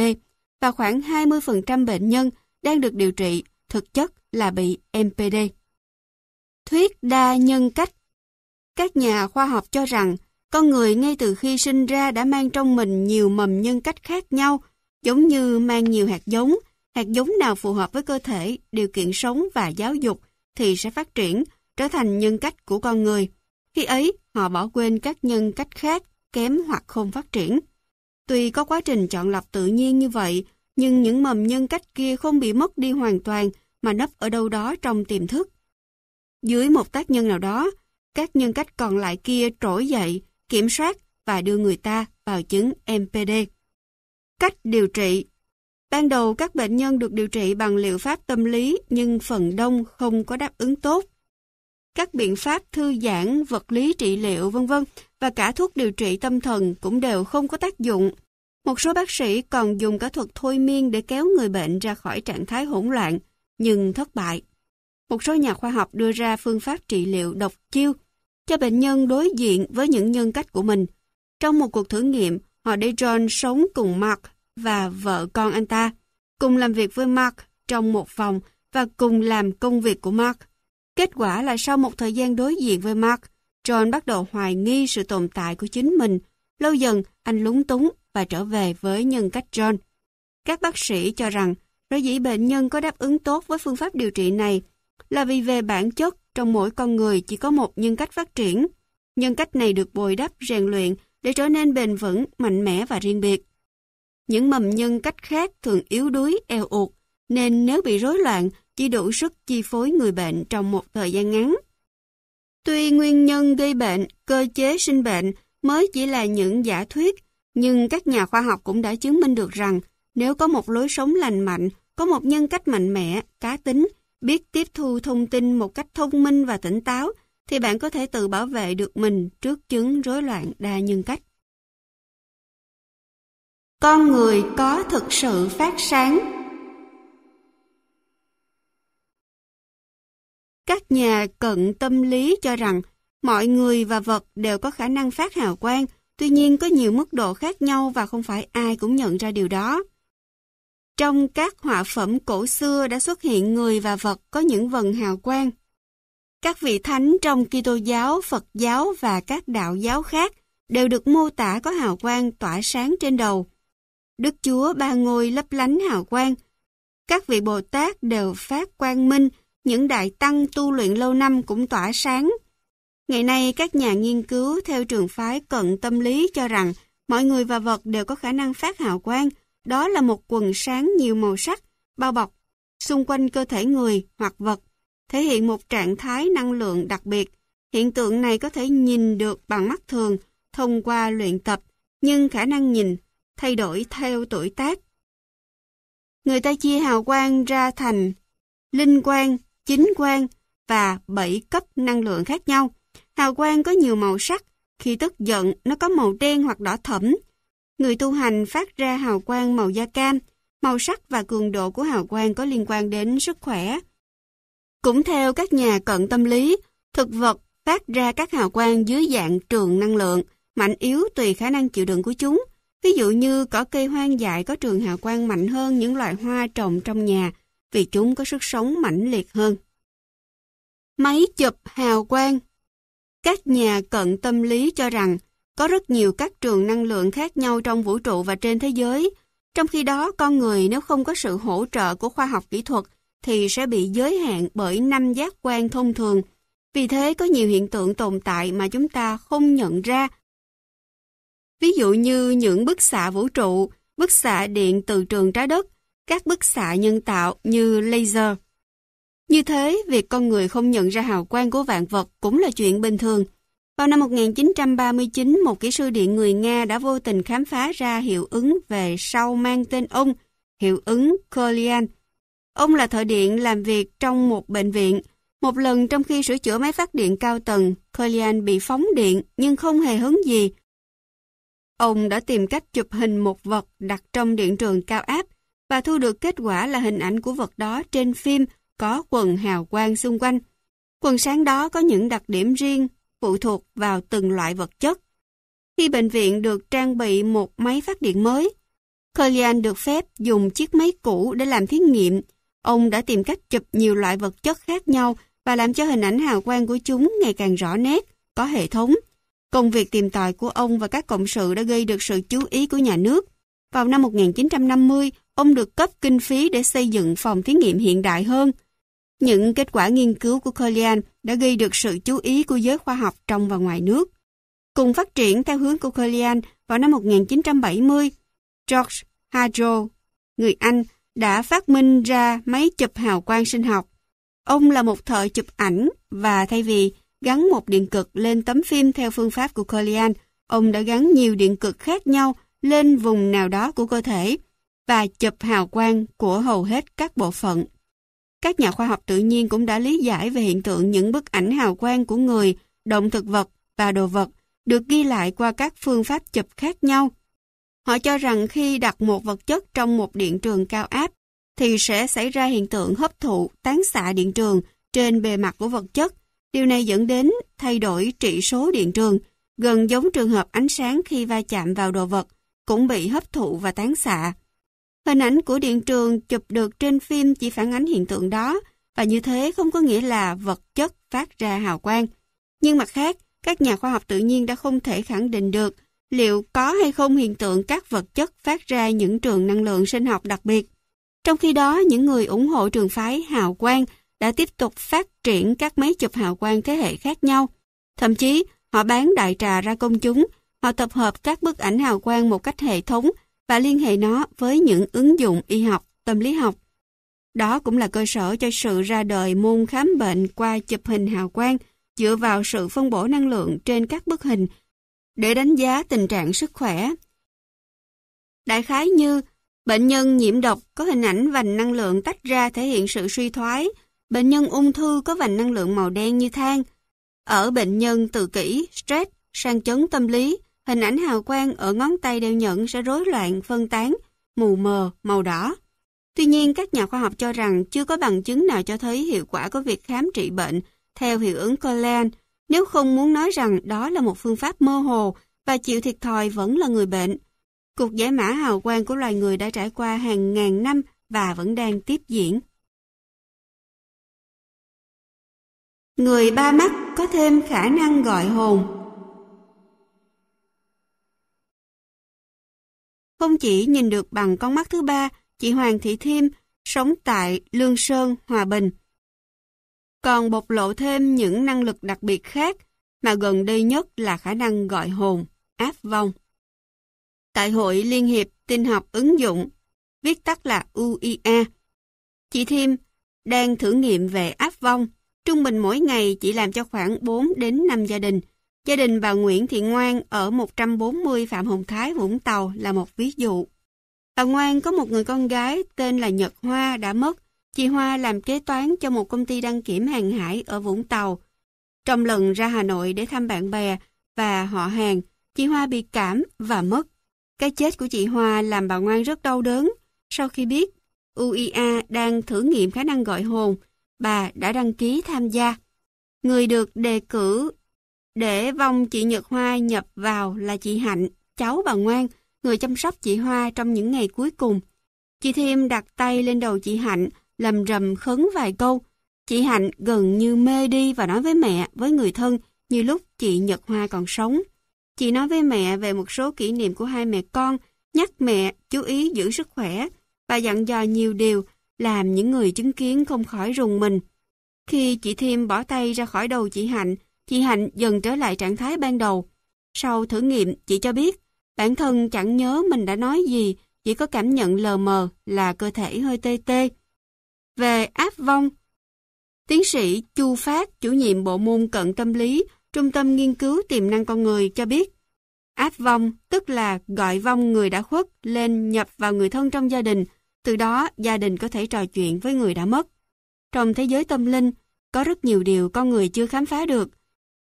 và khoảng 20% bệnh nhân đang được điều trị thực chất là bị MPD. Thuyết đa nhân cách Các nhà khoa học cho rằng con người ngay từ khi sinh ra đã mang trong mình nhiều mầm nhân cách khác nhau, giống như mang nhiều hạt giống. Hạt giống nào phù hợp với cơ thể, điều kiện sống và giáo dục thì sẽ phát triển, trở thành nhân cách của con người. Khi ấy, họ bỏ quên các nhân cách khác, kém hoặc không phát triển. Tuy có quá trình chọn lọc tự nhiên như vậy, nhưng những mầm nhân cách kia không bị mất đi hoàn toàn mà nấp ở đâu đó trong tiềm thức. Dưới một tác nhân nào đó, các nhân cách còn lại kia trỗi dậy, kiểm soát và đưa người ta vào chứng MPD. Cách điều trị Ban đầu các bệnh nhân được điều trị bằng liệu pháp tâm lý nhưng phần đông không có đáp ứng tốt. Các biện pháp thư giãn, vật lý trị liệu vân vân và cả thuốc điều trị tâm thần cũng đều không có tác dụng. Một số bác sĩ còn dùng cả thuật thôi miên để kéo người bệnh ra khỏi trạng thái hỗn loạn, nhưng thất bại. Một số nhà khoa học đưa ra phương pháp trị liệu độc chiêu cho bệnh nhân đối diện với những nhân cách của mình. Trong một cuộc thử nghiệm, họ để John sống cùng Mark và vợ con anh ta, cùng làm việc với Mark trong một phòng và cùng làm công việc của Mark. Kết quả là sau một thời gian đối diện với Mark, John bắt đầu hoài nghi sự tồn tại của chính mình. Lâu dần, anh lúng túng và trở về với nhân cách John. Các bác sĩ cho rằng, sở dĩ bệnh nhân có đáp ứng tốt với phương pháp điều trị này là vì về bản chất trong mỗi con người chỉ có một nhân cách phát triển. Nhân cách này được bồi đắp, rèn luyện để trở nên bền vững, mạnh mẽ và riêng biệt. Những mầm nhân cách khác thường yếu đuối, eo ụt, nên nếu bị rối loạn, chỉ đủ sức chi phối người bệnh trong một thời gian ngắn. Tuy nguyên nhân gây bệnh, cơ chế sinh bệnh mới chỉ là những giả thuyết, nhưng các nhà khoa học cũng đã chứng minh được rằng nếu có một lối sống lành mạnh, có một nhân cách mạnh mẽ, cá tính, biết tiếp thu thông tin một cách thông minh và tỉnh táo, thì bạn có thể tự bảo vệ được mình trước chứng rối loạn đa nhân cách. Con người có thực sự phát sáng Các nhà cận tâm lý cho rằng mọi người và vật đều có khả năng phát hào quang, tuy nhiên có nhiều mức độ khác nhau và không phải ai cũng nhận ra điều đó. Trong các họa phẩm cổ xưa đã xuất hiện người và vật có những vần hào quang. Các vị thánh trong Kitô giáo, Phật giáo và các đạo giáo khác đều được mô tả có hào quang tỏa sáng trên đầu. Đức Chúa ba ngôi lấp lánh hào quang. Các vị Bồ Tát đều phát quang minh những đại tăng tu luyện lâu năm cũng tỏa sáng. Ngày nay, các nhà nghiên cứu theo trường phái cận tâm lý cho rằng mọi người và vật đều có khả năng phát hào quang. Đó là một quần sáng nhiều màu sắc, bao bọc, xung quanh cơ thể người hoặc vật, thể hiện một trạng thái năng lượng đặc biệt. Hiện tượng này có thể nhìn được bằng mắt thường thông qua luyện tập, nhưng khả năng nhìn thay đổi theo tuổi tác. Người ta chia hào quang ra thành linh quang, chính quang và bảy cấp năng lượng khác nhau. Hào quang có nhiều màu sắc, khi tức giận nó có màu đen hoặc đỏ thẫm. Người tu hành phát ra hào quang màu da cam, màu sắc và cường độ của hào quang có liên quan đến sức khỏe. Cũng theo các nhà cận tâm lý, thực vật phát ra các hào quang dưới dạng trường năng lượng, mạnh yếu tùy khả năng chịu đựng của chúng. Ví dụ như cỏ cây hoang dại có trường hào quang mạnh hơn những loại hoa trồng trong nhà, vì chúng có sức sống mãnh liệt hơn. Máy chụp hào quang Các nhà cận tâm lý cho rằng có rất nhiều các trường năng lượng khác nhau trong vũ trụ và trên thế giới. Trong khi đó, con người nếu không có sự hỗ trợ của khoa học kỹ thuật thì sẽ bị giới hạn bởi năm giác quan thông thường. Vì thế có nhiều hiện tượng tồn tại mà chúng ta không nhận ra. Ví dụ như những bức xạ vũ trụ, bức xạ điện từ trường trái đất, các bức xạ nhân tạo như laser. Như thế, việc con người không nhận ra hào quang của vạn vật cũng là chuyện bình thường. Vào năm 1939, một kỹ sư điện người Nga đã vô tình khám phá ra hiệu ứng về sau mang tên ông, hiệu ứng Kirlian. Ông là thợ điện làm việc trong một bệnh viện. Một lần trong khi sửa chữa máy phát điện cao tầng, Kirlian bị phóng điện nhưng không hề hứng gì. Ông đã tìm cách chụp hình một vật đặt trong điện trường cao áp và thu được kết quả là hình ảnh của vật đó trên phim có quần hào quang xung quanh. Quần sáng đó có những đặc điểm riêng phụ thuộc vào từng loại vật chất. Khi bệnh viện được trang bị một máy phát điện mới, Collian được phép dùng chiếc máy cũ để làm thí nghiệm. Ông đã tìm cách chụp nhiều loại vật chất khác nhau và làm cho hình ảnh hào quang của chúng ngày càng rõ nét, có hệ thống. Công việc tìm tòi của ông và các cộng sự đã gây được sự chú ý của nhà nước. Vào năm 1950, ông được cấp kinh phí để xây dựng phòng thí nghiệm hiện đại hơn. Những kết quả nghiên cứu của Collian đã gây được sự chú ý của giới khoa học trong và ngoài nước. Cùng phát triển theo hướng của Collian vào năm 1970, George Hadro, người Anh, đã phát minh ra máy chụp hào quang sinh học. Ông là một thợ chụp ảnh và thay vì gắn một điện cực lên tấm phim theo phương pháp của Collian, ông đã gắn nhiều điện cực khác nhau lên vùng nào đó của cơ thể và chụp hào quang của hầu hết các bộ phận. Các nhà khoa học tự nhiên cũng đã lý giải về hiện tượng những bức ảnh hào quang của người, động thực vật và đồ vật được ghi lại qua các phương pháp chụp khác nhau. Họ cho rằng khi đặt một vật chất trong một điện trường cao áp thì sẽ xảy ra hiện tượng hấp thụ tán xạ điện trường trên bề mặt của vật chất. Điều này dẫn đến thay đổi trị số điện trường, gần giống trường hợp ánh sáng khi va chạm vào đồ vật cũng bị hấp thụ và tán xạ. Hình ảnh của điện trường chụp được trên phim chỉ phản ánh hiện tượng đó, và như thế không có nghĩa là vật chất phát ra hào quang. Nhưng mặt khác, các nhà khoa học tự nhiên đã không thể khẳng định được liệu có hay không hiện tượng các vật chất phát ra những trường năng lượng sinh học đặc biệt. Trong khi đó, những người ủng hộ trường phái hào quang đã tiếp tục phát triển các máy chụp hào quang thế hệ khác nhau. Thậm chí, họ bán đại trà ra công chúng, họ tập hợp các bức ảnh hào quang một cách hệ thống và liên hệ nó với những ứng dụng y học, tâm lý học. Đó cũng là cơ sở cho sự ra đời môn khám bệnh qua chụp hình hào quang dựa vào sự phân bổ năng lượng trên các bức hình để đánh giá tình trạng sức khỏe. Đại khái như bệnh nhân nhiễm độc có hình ảnh vành năng lượng tách ra thể hiện sự suy thoái, bệnh nhân ung thư có vành năng lượng màu đen như than. Ở bệnh nhân tự kỷ, stress, sang chấn tâm lý, hình ảnh hào quang ở ngón tay đeo nhẫn sẽ rối loạn, phân tán, mù mờ, màu đỏ. Tuy nhiên, các nhà khoa học cho rằng chưa có bằng chứng nào cho thấy hiệu quả của việc khám trị bệnh theo hiệu ứng Colan, nếu không muốn nói rằng đó là một phương pháp mơ hồ và chịu thiệt thòi vẫn là người bệnh. Cuộc giải mã hào quang của loài người đã trải qua hàng ngàn năm và vẫn đang tiếp diễn. Người ba mắt có thêm khả năng gọi hồn. Không chỉ nhìn được bằng con mắt thứ ba, chị Hoàng Thị Thiêm sống tại Lương Sơn, Hòa Bình. Còn bộc lộ thêm những năng lực đặc biệt khác mà gần đây nhất là khả năng gọi hồn, áp vong. Tại Hội Liên hiệp Tin học ứng dụng, viết tắt là UIA, chị Thiêm đang thử nghiệm về áp vong. Trung bình mỗi ngày chỉ làm cho khoảng 4 đến 5 gia đình. Gia đình bà Nguyễn Thị Ngoan ở 140 Phạm Hồng Thái, Vũng Tàu là một ví dụ. Bà Ngoan có một người con gái tên là Nhật Hoa đã mất. Chị Hoa làm kế toán cho một công ty đăng kiểm hàng hải ở Vũng Tàu. Trong lần ra Hà Nội để thăm bạn bè và họ hàng, chị Hoa bị cảm và mất. Cái chết của chị Hoa làm bà Ngoan rất đau đớn. Sau khi biết UIA đang thử nghiệm khả năng gọi hồn, bà đã đăng ký tham gia. Người được đề cử để vong chị Nhật Hoa nhập vào là chị Hạnh, cháu bà Ngoan, người chăm sóc chị Hoa trong những ngày cuối cùng. Chị Thiêm đặt tay lên đầu chị Hạnh, lầm rầm khấn vài câu. Chị Hạnh gần như mê đi và nói với mẹ, với người thân, như lúc chị Nhật Hoa còn sống. Chị nói với mẹ về một số kỷ niệm của hai mẹ con, nhắc mẹ chú ý giữ sức khỏe và dặn dò nhiều điều làm những người chứng kiến không khỏi rùng mình. Khi chị Thiêm bỏ tay ra khỏi đầu chị Hạnh, chị Hạnh dần trở lại trạng thái ban đầu. Sau thử nghiệm, chị cho biết Bản thân chẳng nhớ mình đã nói gì, chỉ có cảm nhận lờ mờ là cơ thể hơi tê tê. Về áp vong, tiến sĩ Chu Phát, chủ nhiệm bộ môn cận tâm lý, Trung tâm Nghiên cứu Tiềm năng Con Người cho biết, áp vong tức là gọi vong người đã khuất lên nhập vào người thân trong gia đình, từ đó gia đình có thể trò chuyện với người đã mất. Trong thế giới tâm linh, có rất nhiều điều con người chưa khám phá được.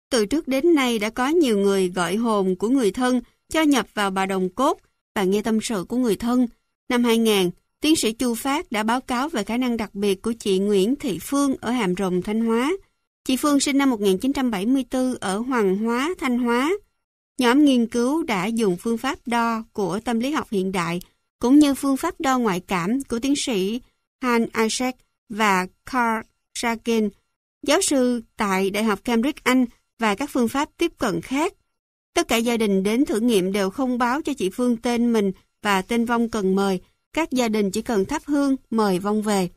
Từ trước đến nay đã có nhiều người gọi hồn của người thân cho nhập vào bà đồng cốt và nghe tâm sự của người thân. Năm 2000, tiến sĩ Chu Phát đã báo cáo về khả năng đặc biệt của chị Nguyễn Thị Phương ở Hàm Rồng, Thanh Hóa. Chị Phương sinh năm 1974 ở Hoàng Hóa, Thanh Hóa. Nhóm nghiên cứu đã dùng phương pháp đo của tâm lý học hiện đại cũng như phương pháp đo ngoại cảm của tiến sĩ Han Isaac và Carl Sagan, giáo sư tại Đại học Cambridge, Anh và các phương pháp tiếp cận khác Tất cả gia đình đến thử nghiệm đều không báo cho chị Phương tên mình và tên vong cần mời. Các gia đình chỉ cần thắp hương, mời vong về.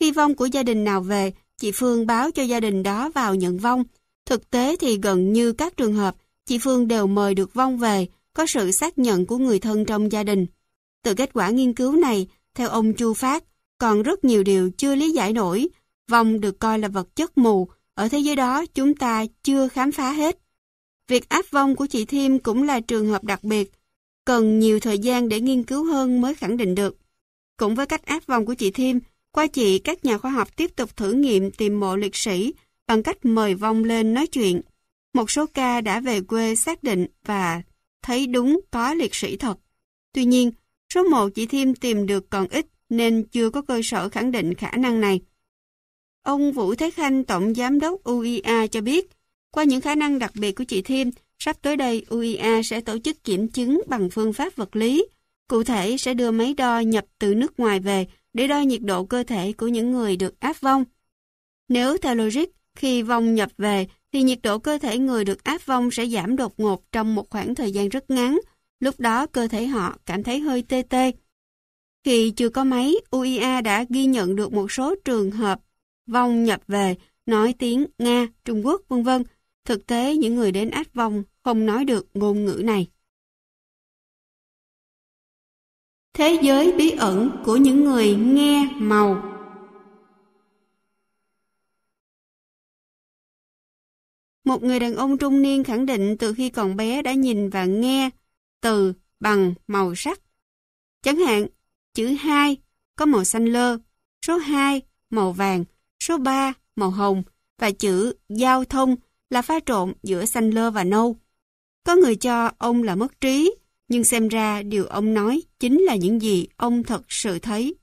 Khi vong của gia đình nào về, chị Phương báo cho gia đình đó vào nhận vong. Thực tế thì gần như các trường hợp, chị Phương đều mời được vong về, có sự xác nhận của người thân trong gia đình. Từ kết quả nghiên cứu này, theo ông Chu Phát, còn rất nhiều điều chưa lý giải nổi. Vong được coi là vật chất mù, ở thế giới đó chúng ta chưa khám phá hết. Việc áp vong của chị Thiêm cũng là trường hợp đặc biệt, cần nhiều thời gian để nghiên cứu hơn mới khẳng định được. Cũng với cách áp vong của chị Thiêm, qua chị các nhà khoa học tiếp tục thử nghiệm tìm mộ liệt sĩ bằng cách mời vong lên nói chuyện. Một số ca đã về quê xác định và thấy đúng có liệt sĩ thật. Tuy nhiên, số 1 chị Thiêm tìm được còn ít nên chưa có cơ sở khẳng định khả năng này. Ông Vũ Thế Khanh, Tổng Giám đốc UIA cho biết, qua những khả năng đặc biệt của chị Thiêm, sắp tới đây UIA sẽ tổ chức kiểm chứng bằng phương pháp vật lý. Cụ thể sẽ đưa máy đo nhập từ nước ngoài về để đo nhiệt độ cơ thể của những người được áp vong. Nếu theo logic, khi vong nhập về thì nhiệt độ cơ thể người được áp vong sẽ giảm đột ngột trong một khoảng thời gian rất ngắn. Lúc đó cơ thể họ cảm thấy hơi tê tê. Khi chưa có máy, UIA đã ghi nhận được một số trường hợp vong nhập về, nói tiếng Nga, Trung Quốc, vân vân. Thực tế, những người đến ách vong không nói được ngôn ngữ này. Thế giới bí ẩn của những người nghe màu Một người đàn ông trung niên khẳng định từ khi còn bé đã nhìn và nghe từ bằng màu sắc. Chẳng hạn, chữ 2 có màu xanh lơ, số 2 màu vàng, số 3 màu hồng và chữ giao thông là pha trộn giữa xanh lơ và nâu. Có người cho ông là mất trí, nhưng xem ra điều ông nói chính là những gì ông thật sự thấy.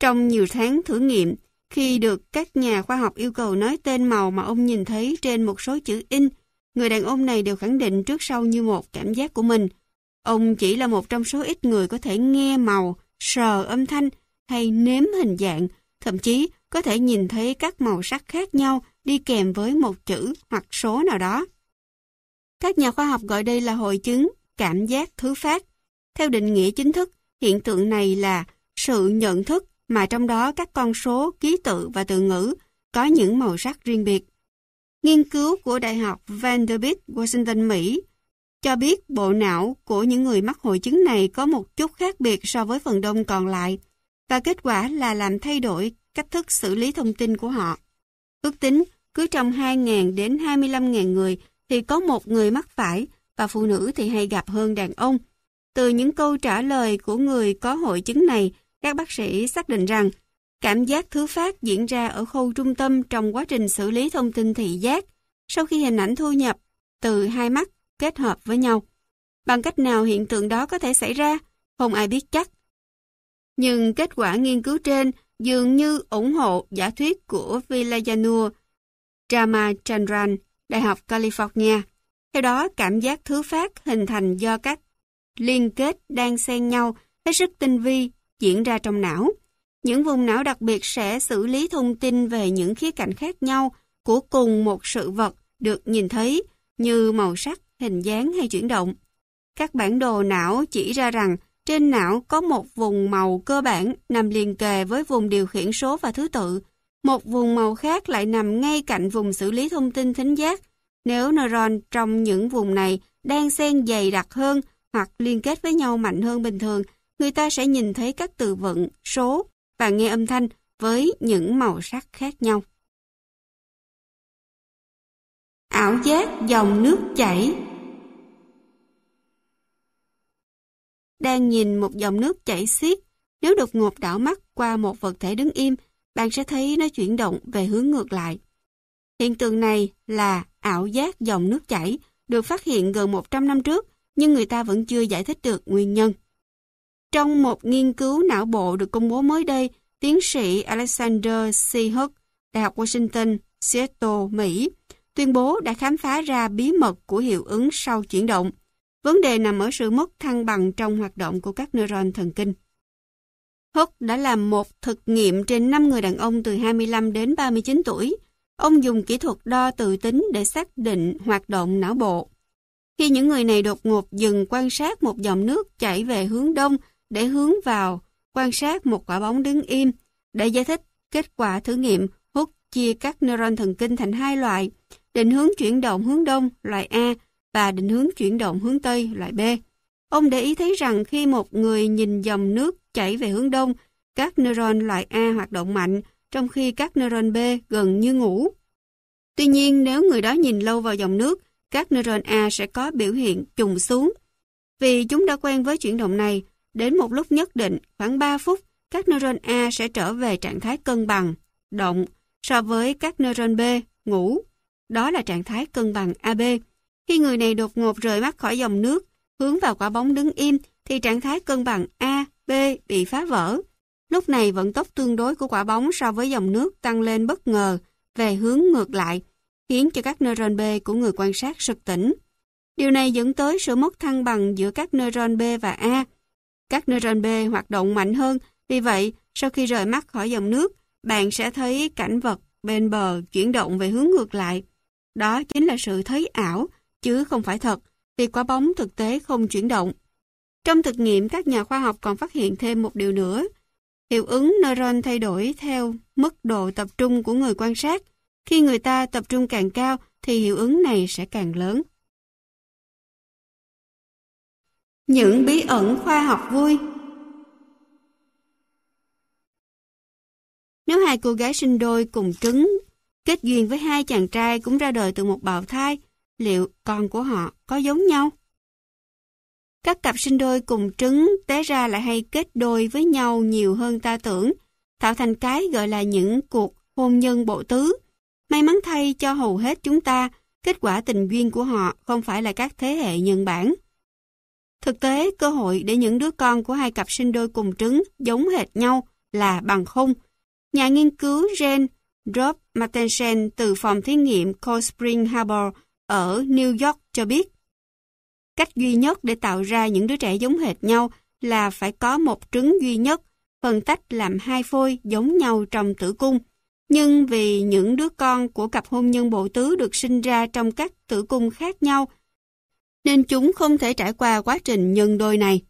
Trong nhiều tháng thử nghiệm, khi được các nhà khoa học yêu cầu nói tên màu mà ông nhìn thấy trên một số chữ in, người đàn ông này đều khẳng định trước sau như một cảm giác của mình. Ông chỉ là một trong số ít người có thể nghe màu, sờ âm thanh hay nếm hình dạng, thậm chí có thể nhìn thấy các màu sắc khác nhau đi kèm với một chữ hoặc số nào đó. Các nhà khoa học gọi đây là hội chứng cảm giác thứ phát. Theo định nghĩa chính thức, hiện tượng này là sự nhận thức mà trong đó các con số, ký tự và từ ngữ có những màu sắc riêng biệt. Nghiên cứu của Đại học Vanderbilt, Washington, Mỹ cho biết bộ não của những người mắc hội chứng này có một chút khác biệt so với phần đông còn lại và kết quả là làm thay đổi cách thức xử lý thông tin của họ. Ước tính cứ trong 2.000 đến 25.000 người thì có một người mắc phải và phụ nữ thì hay gặp hơn đàn ông. Từ những câu trả lời của người có hội chứng này các bác sĩ xác định rằng cảm giác thứ phát diễn ra ở khâu trung tâm trong quá trình xử lý thông tin thị giác sau khi hình ảnh thu nhập từ hai mắt kết hợp với nhau. Bằng cách nào hiện tượng đó có thể xảy ra, không ai biết chắc. Nhưng kết quả nghiên cứu trên dường như ủng hộ giả thuyết của Villayanur Ramachandran, Đại học California. Theo đó, cảm giác thứ phát hình thành do các liên kết đang xen nhau hết sức tinh vi diễn ra trong não. Những vùng não đặc biệt sẽ xử lý thông tin về những khía cạnh khác nhau của cùng một sự vật được nhìn thấy như màu sắc, hình dáng hay chuyển động. Các bản đồ não chỉ ra rằng trên não có một vùng màu cơ bản nằm liền kề với vùng điều khiển số và thứ tự. Một vùng màu khác lại nằm ngay cạnh vùng xử lý thông tin thính giác. Nếu neuron trong những vùng này đang xen dày đặc hơn hoặc liên kết với nhau mạnh hơn bình thường người ta sẽ nhìn thấy các từ vựng, số và nghe âm thanh với những màu sắc khác nhau. Ảo giác dòng nước chảy Đang nhìn một dòng nước chảy xiết, nếu đột ngột đảo mắt qua một vật thể đứng im, bạn sẽ thấy nó chuyển động về hướng ngược lại. Hiện tượng này là ảo giác dòng nước chảy, được phát hiện gần 100 năm trước, nhưng người ta vẫn chưa giải thích được nguyên nhân. Trong một nghiên cứu não bộ được công bố mới đây, tiến sĩ Alexander C. Hook, Đại học Washington, Seattle, Mỹ, tuyên bố đã khám phá ra bí mật của hiệu ứng sau chuyển động. Vấn đề nằm ở sự mất thăng bằng trong hoạt động của các neuron thần kinh. Hook đã làm một thực nghiệm trên 5 người đàn ông từ 25 đến 39 tuổi. Ông dùng kỹ thuật đo tự tính để xác định hoạt động não bộ. Khi những người này đột ngột dừng quan sát một dòng nước chảy về hướng đông để hướng vào quan sát một quả bóng đứng im. Để giải thích kết quả thử nghiệm, hút chia các neuron thần kinh thành hai loại, định hướng chuyển động hướng đông loại A và định hướng chuyển động hướng Tây loại B. Ông để ý thấy rằng khi một người nhìn dòng nước chảy về hướng đông, các neuron loại A hoạt động mạnh, trong khi các neuron B gần như ngủ. Tuy nhiên, nếu người đó nhìn lâu vào dòng nước, các neuron A sẽ có biểu hiện trùng xuống. Vì chúng đã quen với chuyển động này, Đến một lúc nhất định, khoảng 3 phút, các neuron A sẽ trở về trạng thái cân bằng, động, so với các neuron B, ngủ. Đó là trạng thái cân bằng AB. Khi người này đột ngột rời mắt khỏi dòng nước, hướng vào quả bóng đứng im, thì trạng thái cân bằng A, B bị phá vỡ. Lúc này vận tốc tương đối của quả bóng so với dòng nước tăng lên bất ngờ, về hướng ngược lại, khiến cho các neuron B của người quan sát sực tỉnh. Điều này dẫn tới sự mất thăng bằng giữa các neuron B và A, các neuron B hoạt động mạnh hơn, vì vậy, sau khi rời mắt khỏi dòng nước, bạn sẽ thấy cảnh vật bên bờ chuyển động về hướng ngược lại. Đó chính là sự thấy ảo, chứ không phải thật, vì quả bóng thực tế không chuyển động. Trong thực nghiệm, các nhà khoa học còn phát hiện thêm một điều nữa. Hiệu ứng neuron thay đổi theo mức độ tập trung của người quan sát. Khi người ta tập trung càng cao, thì hiệu ứng này sẽ càng lớn. Những bí ẩn khoa học vui Nếu hai cô gái sinh đôi cùng trứng, kết duyên với hai chàng trai cũng ra đời từ một bào thai, liệu con của họ có giống nhau? Các cặp sinh đôi cùng trứng té ra lại hay kết đôi với nhau nhiều hơn ta tưởng, tạo thành cái gọi là những cuộc hôn nhân bộ tứ. May mắn thay cho hầu hết chúng ta, kết quả tình duyên của họ không phải là các thế hệ nhân bản. Thực tế, cơ hội để những đứa con của hai cặp sinh đôi cùng trứng giống hệt nhau là bằng không. Nhà nghiên cứu gen Rob Martensen từ phòng thí nghiệm Cold Spring Harbor ở New York cho biết, cách duy nhất để tạo ra những đứa trẻ giống hệt nhau là phải có một trứng duy nhất, phân tách làm hai phôi giống nhau trong tử cung. Nhưng vì những đứa con của cặp hôn nhân bộ tứ được sinh ra trong các tử cung khác nhau, nên chúng không thể trải qua quá trình nhân đôi này.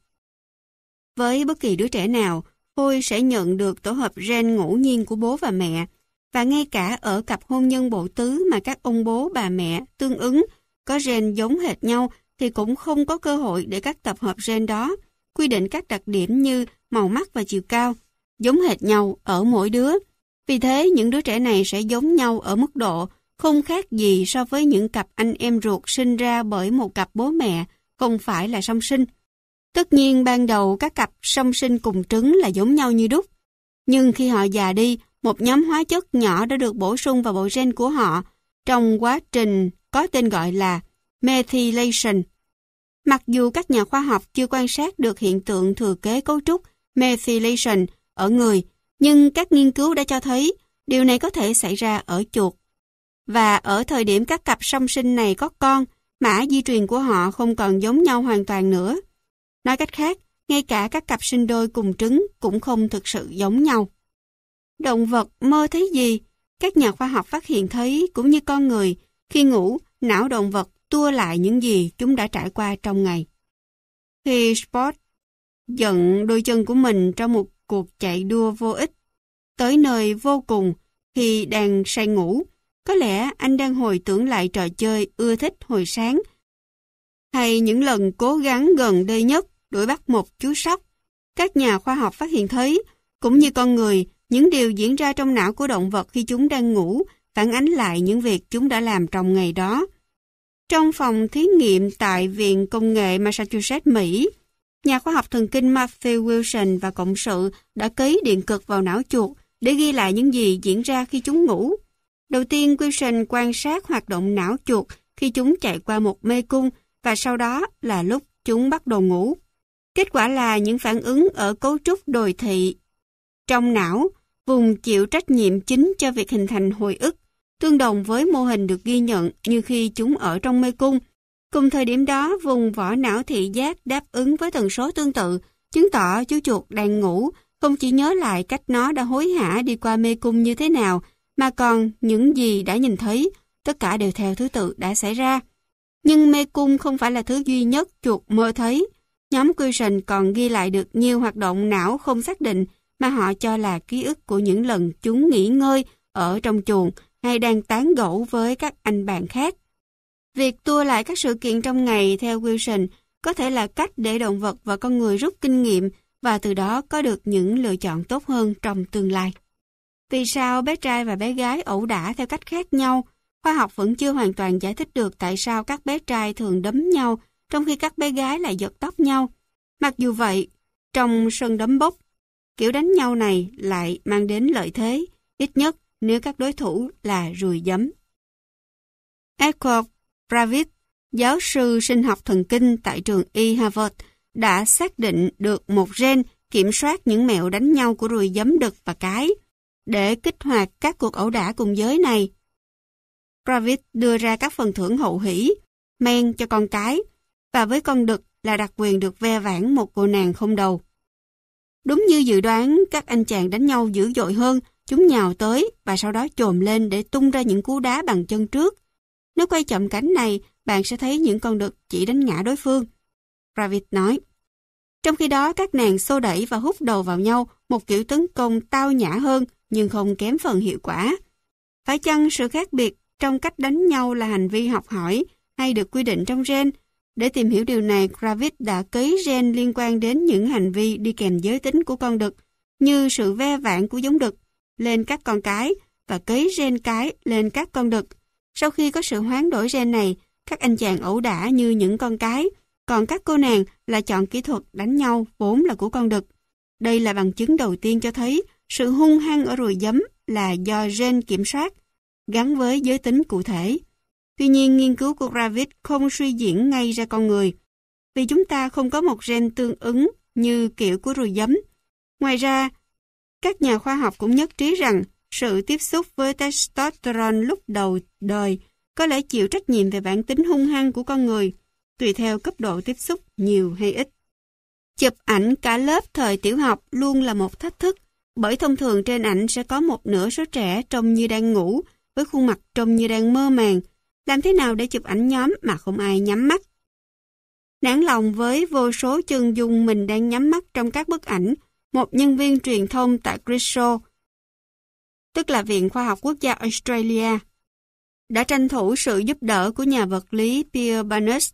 Với bất kỳ đứa trẻ nào, phôi sẽ nhận được tổ hợp gen ngẫu nhiên của bố và mẹ, và ngay cả ở cặp hôn nhân bộ tứ mà các ông bố bà mẹ tương ứng có gen giống hệt nhau thì cũng không có cơ hội để các tập hợp gen đó quy định các đặc điểm như màu mắt và chiều cao, giống hệt nhau ở mỗi đứa. Vì thế, những đứa trẻ này sẽ giống nhau ở mức độ không khác gì so với những cặp anh em ruột sinh ra bởi một cặp bố mẹ, không phải là song sinh. Tất nhiên ban đầu các cặp song sinh cùng trứng là giống nhau như đúc. Nhưng khi họ già đi, một nhóm hóa chất nhỏ đã được bổ sung vào bộ gen của họ trong quá trình có tên gọi là methylation. Mặc dù các nhà khoa học chưa quan sát được hiện tượng thừa kế cấu trúc methylation ở người, nhưng các nghiên cứu đã cho thấy điều này có thể xảy ra ở chuột. Và ở thời điểm các cặp song sinh này có con, mã di truyền của họ không còn giống nhau hoàn toàn nữa. Nói cách khác, ngay cả các cặp sinh đôi cùng trứng cũng không thực sự giống nhau. Động vật mơ thấy gì? Các nhà khoa học phát hiện thấy cũng như con người, khi ngủ, não động vật tua lại những gì chúng đã trải qua trong ngày. Khi Spot giận đôi chân của mình trong một cuộc chạy đua vô ích, tới nơi vô cùng khi đang say ngủ, có lẽ anh đang hồi tưởng lại trò chơi ưa thích hồi sáng, hay những lần cố gắng gần đây nhất đuổi bắt một chú sóc. Các nhà khoa học phát hiện thấy, cũng như con người, những điều diễn ra trong não của động vật khi chúng đang ngủ phản ánh lại những việc chúng đã làm trong ngày đó. Trong phòng thí nghiệm tại Viện Công nghệ Massachusetts, Mỹ, nhà khoa học thần kinh Matthew Wilson và cộng sự đã cấy điện cực vào não chuột để ghi lại những gì diễn ra khi chúng ngủ. Đầu tiên, Wilson quan sát hoạt động não chuột khi chúng chạy qua một mê cung và sau đó là lúc chúng bắt đầu ngủ. Kết quả là những phản ứng ở cấu trúc đồi thị trong não, vùng chịu trách nhiệm chính cho việc hình thành hồi ức, tương đồng với mô hình được ghi nhận như khi chúng ở trong mê cung. Cùng thời điểm đó, vùng vỏ não thị giác đáp ứng với tần số tương tự, chứng tỏ chú chuột đang ngủ, không chỉ nhớ lại cách nó đã hối hả đi qua mê cung như thế nào, mà còn những gì đã nhìn thấy, tất cả đều theo thứ tự đã xảy ra. Nhưng mê cung không phải là thứ duy nhất chuột mơ thấy. Nhóm Cushing còn ghi lại được nhiều hoạt động não không xác định mà họ cho là ký ức của những lần chúng nghỉ ngơi ở trong chuồng hay đang tán gẫu với các anh bạn khác. Việc tua lại các sự kiện trong ngày theo Wilson có thể là cách để động vật và con người rút kinh nghiệm và từ đó có được những lựa chọn tốt hơn trong tương lai. Vì sao bé trai và bé gái ẩu đả theo cách khác nhau? Khoa học vẫn chưa hoàn toàn giải thích được tại sao các bé trai thường đấm nhau trong khi các bé gái lại giật tóc nhau. Mặc dù vậy, trong sân đấm bốc, kiểu đánh nhau này lại mang đến lợi thế, ít nhất nếu các đối thủ là rùi giấm. Edward Pravitt, giáo sư sinh học thần kinh tại trường Y Harvard, đã xác định được một gen kiểm soát những mẹo đánh nhau của rùi giấm đực và cái để kích hoạt các cuộc ẩu đả cùng giới này. Kravitz đưa ra các phần thưởng hậu hỷ, men cho con cái, và với con đực là đặc quyền được ve vãn một cô nàng không đầu. Đúng như dự đoán, các anh chàng đánh nhau dữ dội hơn, Chúng nhào tới và sau đó trồm lên để tung ra những cú đá bằng chân trước. Nếu quay chậm cảnh này, bạn sẽ thấy những con đực chỉ đánh ngã đối phương. Kravitz nói. Trong khi đó, các nàng xô đẩy và hút đầu vào nhau, một kiểu tấn công tao nhã hơn, nhưng không kém phần hiệu quả. Phải chăng sự khác biệt trong cách đánh nhau là hành vi học hỏi hay được quy định trong gen? Để tìm hiểu điều này, Kravitz đã cấy gen liên quan đến những hành vi đi kèm giới tính của con đực, như sự ve vãn của giống đực lên các con cái và cấy gen cái lên các con đực. Sau khi có sự hoán đổi gen này, các anh chàng ẩu đả như những con cái, còn các cô nàng là chọn kỹ thuật đánh nhau vốn là của con đực. Đây là bằng chứng đầu tiên cho thấy sự hung hăng ở ruồi giấm là do gen kiểm soát, gắn với giới tính cụ thể. Tuy nhiên, nghiên cứu của Ravid không suy diễn ngay ra con người, vì chúng ta không có một gen tương ứng như kiểu của ruồi giấm. Ngoài ra, các nhà khoa học cũng nhất trí rằng sự tiếp xúc với testosterone lúc đầu đời có lẽ chịu trách nhiệm về bản tính hung hăng của con người, tùy theo cấp độ tiếp xúc nhiều hay ít. Chụp ảnh cả lớp thời tiểu học luôn là một thách thức, bởi thông thường trên ảnh sẽ có một nửa số trẻ trông như đang ngủ, với khuôn mặt trông như đang mơ màng. Làm thế nào để chụp ảnh nhóm mà không ai nhắm mắt? Nản lòng với vô số chân dung mình đang nhắm mắt trong các bức ảnh, một nhân viên truyền thông tại Grishaw, tức là Viện Khoa học Quốc gia Australia, đã tranh thủ sự giúp đỡ của nhà vật lý Pierre Barnes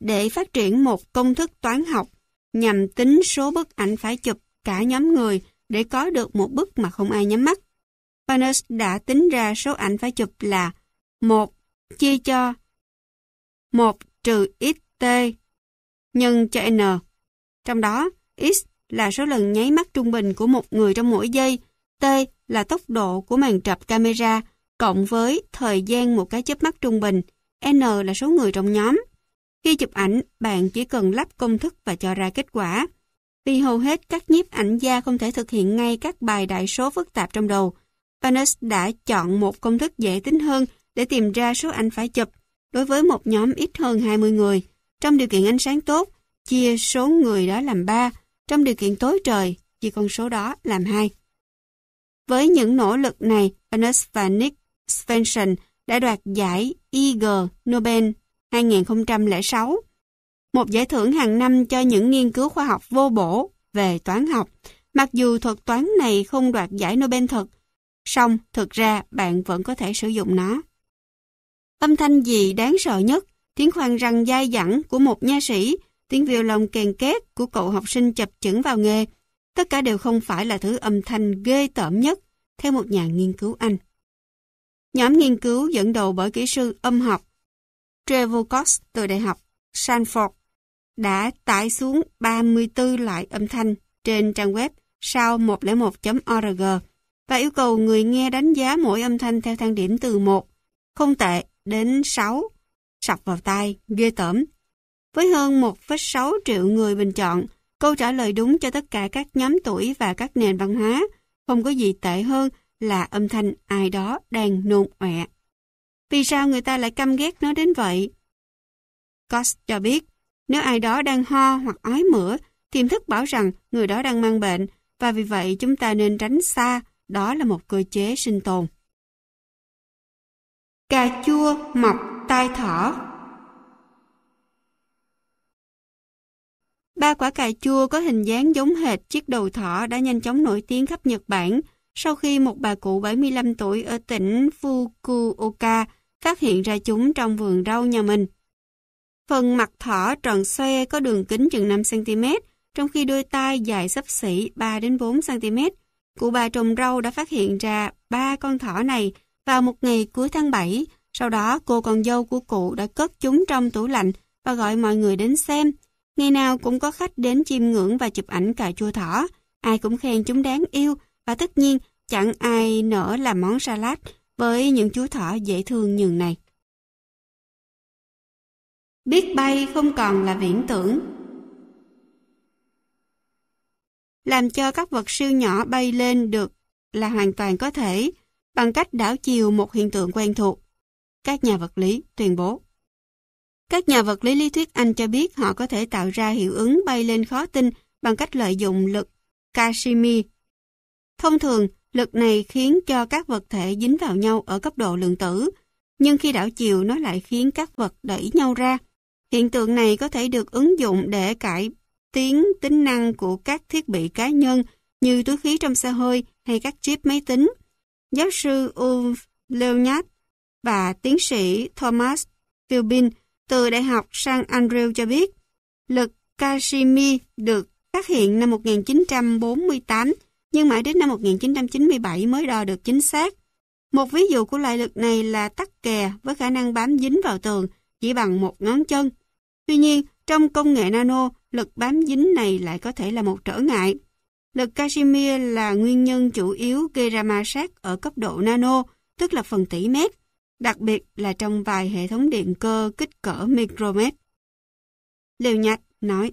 để phát triển một công thức toán học nhằm tính số bức ảnh phải chụp cả nhóm người để có được một bức mà không ai nhắm mắt. Barnes đã tính ra số ảnh phải chụp là 1 chia cho 1 trừ xt nhân cho n. Trong đó, x là số lần nháy mắt trung bình của một người trong mỗi giây, t là tốc độ của màn trập camera, cộng với thời gian một cái chớp mắt trung bình, n là số người trong nhóm. Khi chụp ảnh, bạn chỉ cần lắp công thức và cho ra kết quả. Vì hầu hết các nhiếp ảnh gia không thể thực hiện ngay các bài đại số phức tạp trong đầu, panos đã chọn một công thức dễ tính hơn để tìm ra số ảnh phải chụp đối với một nhóm ít hơn 20 người. Trong điều kiện ánh sáng tốt, chia số người đó làm 3, trong điều kiện tối trời, chia con số đó làm 2. Với những nỗ lực này, panos và Nick Svensson đã đoạt giải Ig Nobel 2006, một giải thưởng hàng năm cho những nghiên cứu khoa học vô bổ về toán học. Mặc dù thuật toán này không đoạt giải Nobel thật, song thực ra bạn vẫn có thể sử dụng nó. Âm thanh gì đáng sợ nhất? Tiếng khoan răng dai dẳng của một nha sĩ, tiếng violon kèn két của cậu học sinh chập chững vào nghề. Tất cả đều không phải là thứ âm thanh ghê tởm nhất, theo một nhà nghiên cứu Anh. Nhóm nghiên cứu dẫn đầu bởi kỹ sư âm học Trevor Cox từ Đại học Stanford đã tải xuống 34 loại âm thanh trên trang web sao 101.org và yêu cầu người nghe đánh giá mỗi âm thanh theo thang điểm từ 1, không tệ, đến 6, sọc vào tai, ghê tởm. Với hơn 1,6 triệu người bình chọn, câu trả lời đúng cho tất cả các nhóm tuổi và các nền văn hóa, không có gì tệ hơn là âm thanh ai đó đang nôn ọe. Vì sao người ta lại căm ghét nó đến vậy? Cost cho biết, nếu ai đó đang ho hoặc ói mửa, tiềm thức bảo rằng người đó đang mang bệnh và vì vậy chúng ta nên tránh xa, đó là một cơ chế sinh tồn. Cà chua mọc tai thỏ Ba quả cà chua có hình dáng giống hệt chiếc đầu thỏ đã nhanh chóng nổi tiếng khắp Nhật Bản sau khi một bà cụ 75 tuổi ở tỉnh Fukuoka phát hiện ra chúng trong vườn rau nhà mình. Phần mặt thỏ tròn xoe có đường kính chừng 5cm, trong khi đôi tai dài sấp xỉ 3-4cm. Cụ bà trồng rau đã phát hiện ra ba con thỏ này vào một ngày cuối tháng 7. Sau đó cô con dâu của cụ đã cất chúng trong tủ lạnh và gọi mọi người đến xem. Ngày nào cũng có khách đến chiêm ngưỡng và chụp ảnh cà chua thỏ. Ai cũng khen chúng đáng yêu và tất nhiên chẳng ai nỡ làm món salad với những chú thỏ dễ thương nhường này. Biết bay không còn là viễn tưởng. Làm cho các vật siêu nhỏ bay lên được là hoàn toàn có thể bằng cách đảo chiều một hiện tượng quen thuộc. Các nhà vật lý tuyên bố. Các nhà vật lý lý thuyết Anh cho biết họ có thể tạo ra hiệu ứng bay lên khó tin bằng cách lợi dụng lực Casimir. Thông thường, lực này khiến cho các vật thể dính vào nhau ở cấp độ lượng tử, nhưng khi đảo chiều nó lại khiến các vật đẩy nhau ra. Hiện tượng này có thể được ứng dụng để cải tiến tính năng của các thiết bị cá nhân như túi khí trong xe hơi hay các chip máy tính. Giáo sư Ulf Leonard và tiến sĩ Thomas Philbin từ Đại học San Andrew cho biết, lực Casimir được phát hiện năm 1948, nhưng mãi đến năm 1997 mới đo được chính xác. Một ví dụ của loại lực này là tắc kè với khả năng bám dính vào tường chỉ bằng một ngón chân. Tuy nhiên, trong công nghệ nano, lực bám dính này lại có thể là một trở ngại. Lực Casimir là nguyên nhân chủ yếu gây ra ma sát ở cấp độ nano, tức là phần tỷ mét, đặc biệt là trong vài hệ thống điện cơ kích cỡ micromet. Liều nhạch nói,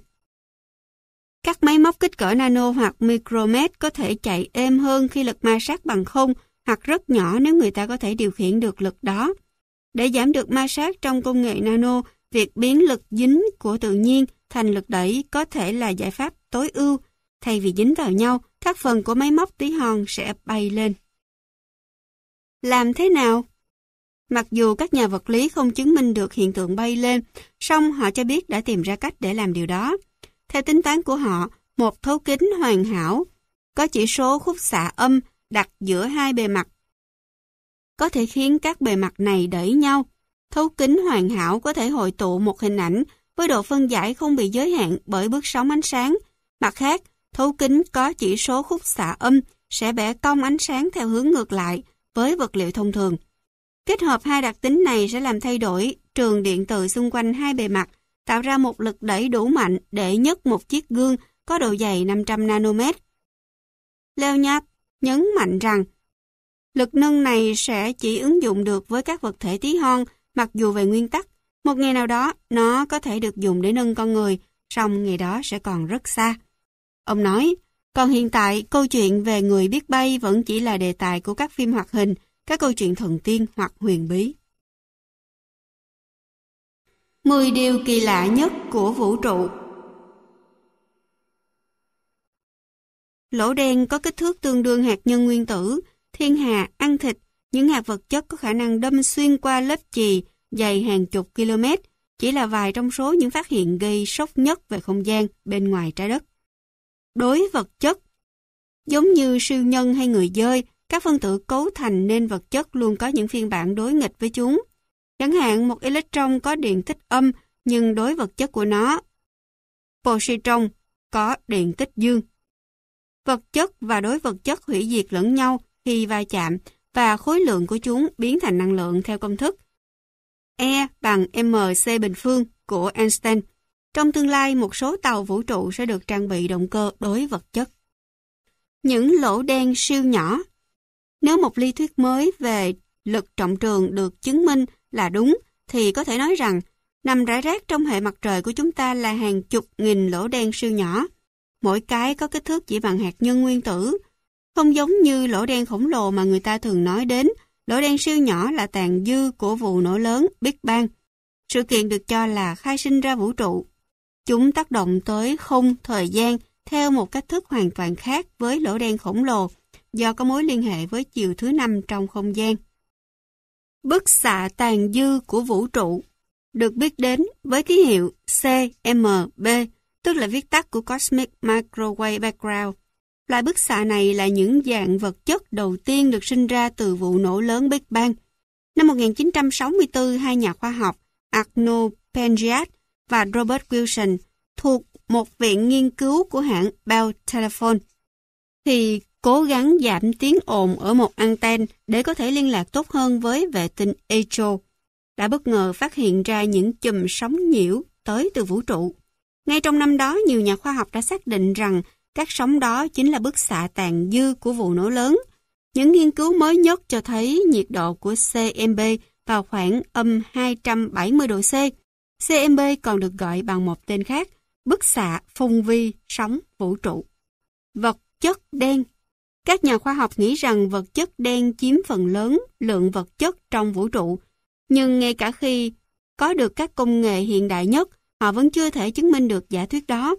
các máy móc kích cỡ nano hoặc micromet có thể chạy êm hơn khi lực ma sát bằng không hoặc rất nhỏ nếu người ta có thể điều khiển được lực đó. Để giảm được ma sát trong công nghệ nano, việc biến lực dính của tự nhiên thành lực đẩy có thể là giải pháp tối ưu. Thay vì dính vào nhau, các phần của máy móc tí hon sẽ bay lên. Làm thế nào? Mặc dù các nhà vật lý không chứng minh được hiện tượng bay lên, song họ cho biết đã tìm ra cách để làm điều đó. Theo tính toán của họ, một thấu kính hoàn hảo có chỉ số khúc xạ âm đặt giữa hai bề mặt có thể khiến các bề mặt này đẩy nhau. Thấu kính hoàn hảo có thể hội tụ một hình ảnh với độ phân giải không bị giới hạn bởi bước sóng ánh sáng. Mặt khác, thấu kính có chỉ số khúc xạ âm sẽ bẻ cong ánh sáng theo hướng ngược lại với vật liệu thông thường. Kết hợp hai đặc tính này sẽ làm thay đổi trường điện từ xung quanh hai bề mặt, tạo ra một lực đẩy đủ mạnh để nhấc một chiếc gương có độ dày 500 nanomet. Leo Nhát nhấn mạnh rằng lực nâng này sẽ chỉ ứng dụng được với các vật thể tí hon, mặc dù về nguyên tắc, một ngày nào đó nó có thể được dùng để nâng con người, song ngày đó sẽ còn rất xa. Ông nói, còn hiện tại câu chuyện về người biết bay vẫn chỉ là đề tài của các phim hoạt hình, các câu chuyện thần tiên hoặc huyền bí. 10 điều kỳ lạ nhất của vũ trụ Lỗ đen có kích thước tương đương hạt nhân nguyên tử, thiên hà ăn thịt, những hạt vật chất có khả năng đâm xuyên qua lớp chì dày hàng chục km, chỉ là vài trong số những phát hiện gây sốc nhất về không gian bên ngoài trái đất. Đối vật chất Giống như siêu nhân hay người dơi, các phân tử cấu thành nên vật chất luôn có những phiên bản đối nghịch với chúng. Chẳng hạn một electron có điện tích âm nhưng đối vật chất của nó, positron, có điện tích dương. Vật chất và đối vật chất hủy diệt lẫn nhau khi va chạm và khối lượng của chúng biến thành năng lượng theo công thức E bằng mc bình phương của Einstein. Trong tương lai, một số tàu vũ trụ sẽ được trang bị động cơ đối vật chất. Những lỗ đen siêu nhỏ Nếu một lý thuyết mới về lực trọng trường được chứng minh là đúng, thì có thể nói rằng nằm rải rác trong hệ mặt trời của chúng ta là hàng chục nghìn lỗ đen siêu nhỏ. Mỗi cái có kích thước chỉ bằng hạt nhân nguyên tử. Không giống như lỗ đen khổng lồ mà người ta thường nói đến, lỗ đen siêu nhỏ là tàn dư của vụ nổ lớn Big Bang. Sự kiện được cho là khai sinh ra vũ trụ. Chúng tác động tới không thời gian theo một cách thức hoàn toàn khác với lỗ đen khổng lồ do có mối liên hệ với chiều thứ năm trong không gian. Bức xạ tàn dư của vũ trụ được biết đến với ký hiệu CMB tức là viết tắt của Cosmic Microwave Background. Loại bức xạ này là những dạng vật chất đầu tiên được sinh ra từ vụ nổ lớn Big Bang. Năm 1964, hai nhà khoa học Arno Penzias và Robert Wilson thuộc một viện nghiên cứu của hãng Bell Telephone thì cố gắng giảm tiếng ồn ở một anten để có thể liên lạc tốt hơn với vệ tinh Echo, đã bất ngờ phát hiện ra những chùm sóng nhiễu tới từ vũ trụ. Ngay trong năm đó, nhiều nhà khoa học đã xác định rằng các sóng đó chính là bức xạ tàn dư của vụ nổ lớn. Những nghiên cứu mới nhất cho thấy nhiệt độ của CMB vào khoảng âm 270 độ C. CMB còn được gọi bằng một tên khác, bức xạ phong vi sóng vũ trụ. Vật chất đen Các nhà khoa học nghĩ rằng vật chất đen chiếm phần lớn lượng vật chất trong vũ trụ, nhưng ngay cả khi có được các công nghệ hiện đại nhất, họ vẫn chưa thể chứng minh được giả thuyết đó.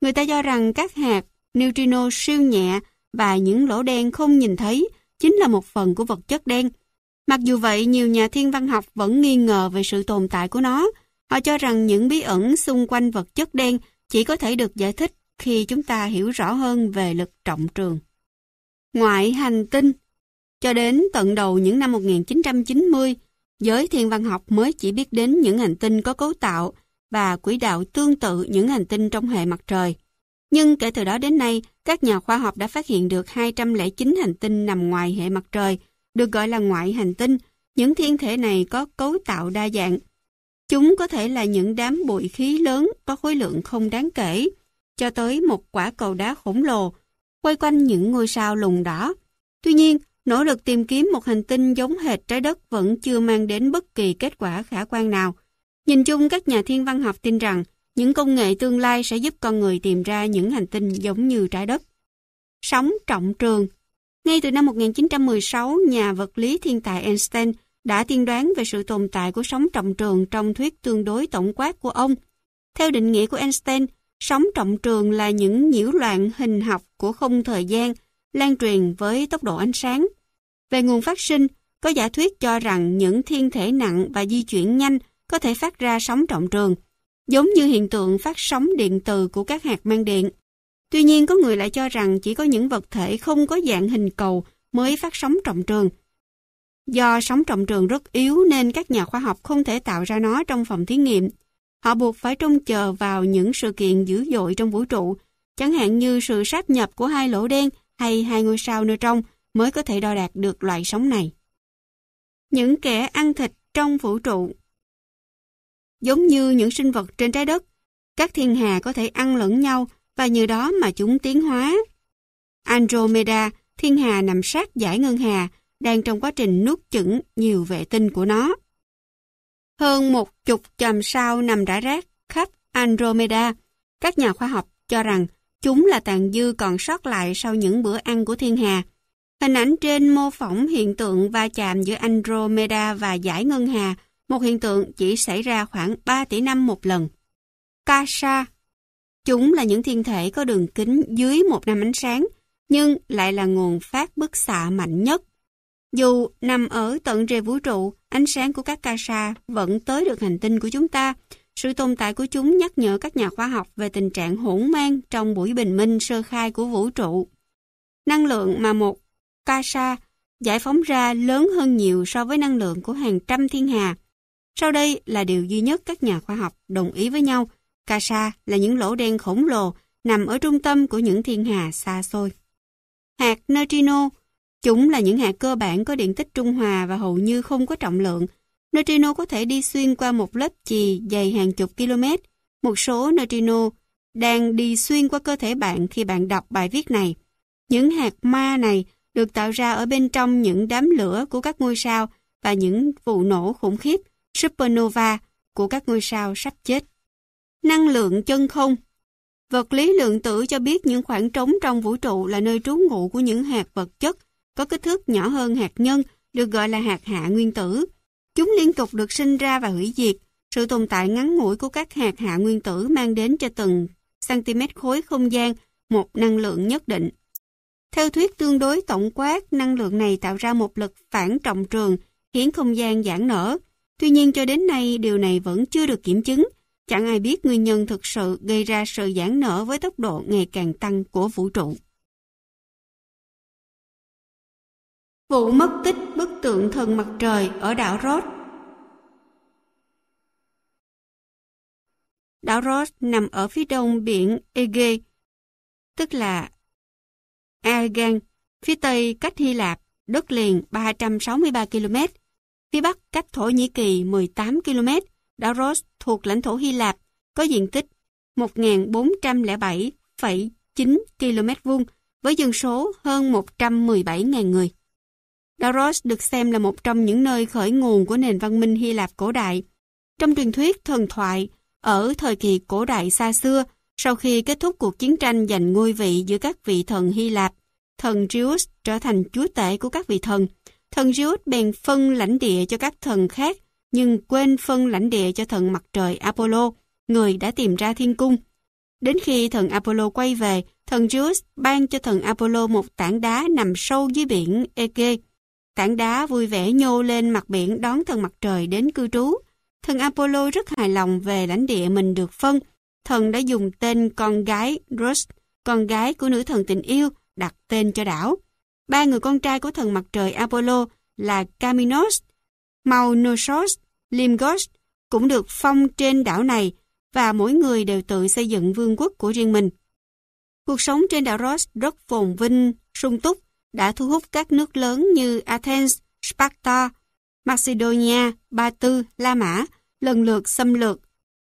Người ta cho rằng các hạt neutrino siêu nhẹ và những lỗ đen không nhìn thấy chính là một phần của vật chất đen. Mặc dù vậy, nhiều nhà thiên văn học vẫn nghi ngờ về sự tồn tại của nó. Họ cho rằng những bí ẩn xung quanh vật chất đen chỉ có thể được giải thích khi chúng ta hiểu rõ hơn về lực trọng trường. Ngoại hành tinh Cho đến tận đầu những năm 1990, giới thiên văn học mới chỉ biết đến những hành tinh có cấu tạo và quỹ đạo tương tự những hành tinh trong hệ mặt trời. Nhưng kể từ đó đến nay, các nhà khoa học đã phát hiện được 209 hành tinh nằm ngoài hệ mặt trời, được gọi là ngoại hành tinh. Những thiên thể này có cấu tạo đa dạng. Chúng có thể là những đám bụi khí lớn có khối lượng không đáng kể, cho tới một quả cầu đá khổng lồ, quay quanh những ngôi sao lùng đỏ. Tuy nhiên, nỗ lực tìm kiếm một hành tinh giống hệt trái đất vẫn chưa mang đến bất kỳ kết quả khả quan nào. Nhìn chung, các nhà thiên văn học tin rằng những công nghệ tương lai sẽ giúp con người tìm ra những hành tinh giống như trái đất. Sóng trọng trường Ngay từ năm 1916, nhà vật lý thiên tài Einstein đã tiên đoán về sự tồn tại của sóng trọng trường trong thuyết tương đối tổng quát của ông. Theo định nghĩa của Einstein, sóng trọng trường là những nhiễu loạn hình học của không thời gian lan truyền với tốc độ ánh sáng. Về nguồn phát sinh, có giả thuyết cho rằng những thiên thể nặng và di chuyển nhanh có thể phát ra sóng trọng trường, giống như hiện tượng phát sóng điện từ của các hạt mang điện. Tuy nhiên có người lại cho rằng chỉ có những vật thể không có dạng hình cầu mới phát sóng trọng trường. Do sóng trọng trường rất yếu nên các nhà khoa học không thể tạo ra nó trong phòng thí nghiệm. Họ buộc phải trông chờ vào những sự kiện dữ dội trong vũ trụ, chẳng hạn như sự sáp nhập của hai lỗ đen hay hai ngôi sao nơi trong mới có thể đo đạt được loại sóng này. Những kẻ ăn thịt trong vũ trụ Giống như những sinh vật trên trái đất, các thiên hà có thể ăn lẫn nhau và nhờ đó mà chúng tiến hóa. Andromeda, thiên hà nằm sát giải ngân hà, đang trong quá trình nuốt chửng nhiều vệ tinh của nó. Hơn một chục chòm sao nằm rải rác khắp Andromeda. Các nhà khoa học cho rằng chúng là tàn dư còn sót lại sau những bữa ăn của thiên hà. Hình ảnh trên mô phỏng hiện tượng va chạm giữa Andromeda và giải ngân hà một hiện tượng chỉ xảy ra khoảng 3 tỷ năm một lần. Kasha Chúng là những thiên thể có đường kính dưới một năm ánh sáng, nhưng lại là nguồn phát bức xạ mạnh nhất. Dù nằm ở tận rìa vũ trụ, ánh sáng của các Kasha vẫn tới được hành tinh của chúng ta. Sự tồn tại của chúng nhắc nhở các nhà khoa học về tình trạng hỗn mang trong buổi bình minh sơ khai của vũ trụ. Năng lượng mà một Kasha giải phóng ra lớn hơn nhiều so với năng lượng của hàng trăm thiên hà. Sau đây là điều duy nhất các nhà khoa học đồng ý với nhau. Casa là những lỗ đen khổng lồ nằm ở trung tâm của những thiên hà xa xôi. Hạt neutrino, chúng là những hạt cơ bản có điện tích trung hòa và hầu như không có trọng lượng. Neutrino có thể đi xuyên qua một lớp chì dày hàng chục km. Một số neutrino đang đi xuyên qua cơ thể bạn khi bạn đọc bài viết này. Những hạt ma này được tạo ra ở bên trong những đám lửa của các ngôi sao và những vụ nổ khủng khiếp supernova của các ngôi sao sắp chết. Năng lượng chân không Vật lý lượng tử cho biết những khoảng trống trong vũ trụ là nơi trú ngụ của những hạt vật chất có kích thước nhỏ hơn hạt nhân, được gọi là hạt hạ nguyên tử. Chúng liên tục được sinh ra và hủy diệt. Sự tồn tại ngắn ngủi của các hạt hạ nguyên tử mang đến cho từng cm khối không gian một năng lượng nhất định. Theo thuyết tương đối tổng quát, năng lượng này tạo ra một lực phản trọng trường, khiến không gian giãn nở. Tuy nhiên cho đến nay điều này vẫn chưa được kiểm chứng. Chẳng ai biết nguyên nhân thực sự gây ra sự giãn nở với tốc độ ngày càng tăng của vũ trụ. Vụ mất tích bức tượng thần mặt trời ở đảo Ross Đảo Ross nằm ở phía đông biển Ege, tức là Aegean, phía tây cách Hy Lạp, đất liền 363 km, Phía bắc cách Thổ Nhĩ Kỳ 18 km, đảo thuộc lãnh thổ Hy Lạp có diện tích 1.407,9 km vuông với dân số hơn 117.000 người. Đảo được xem là một trong những nơi khởi nguồn của nền văn minh Hy Lạp cổ đại. Trong truyền thuyết thần thoại, ở thời kỳ cổ đại xa xưa, sau khi kết thúc cuộc chiến tranh giành ngôi vị giữa các vị thần Hy Lạp, thần Zeus trở thành chúa tể của các vị thần, Thần Zeus bèn phân lãnh địa cho các thần khác, nhưng quên phân lãnh địa cho thần mặt trời Apollo, người đã tìm ra thiên cung. Đến khi thần Apollo quay về, thần Zeus ban cho thần Apollo một tảng đá nằm sâu dưới biển Ege. Tảng đá vui vẻ nhô lên mặt biển đón thần mặt trời đến cư trú. Thần Apollo rất hài lòng về lãnh địa mình được phân. Thần đã dùng tên con gái Rose, con gái của nữ thần tình yêu, đặt tên cho đảo. Ba người con trai của thần mặt trời Apollo là Caminos, Maunosos, Limgos cũng được phong trên đảo này và mỗi người đều tự xây dựng vương quốc của riêng mình. Cuộc sống trên đảo Ross rất phồn vinh, sung túc, đã thu hút các nước lớn như Athens, Sparta, Macedonia, Ba Tư, La Mã lần lượt xâm lược,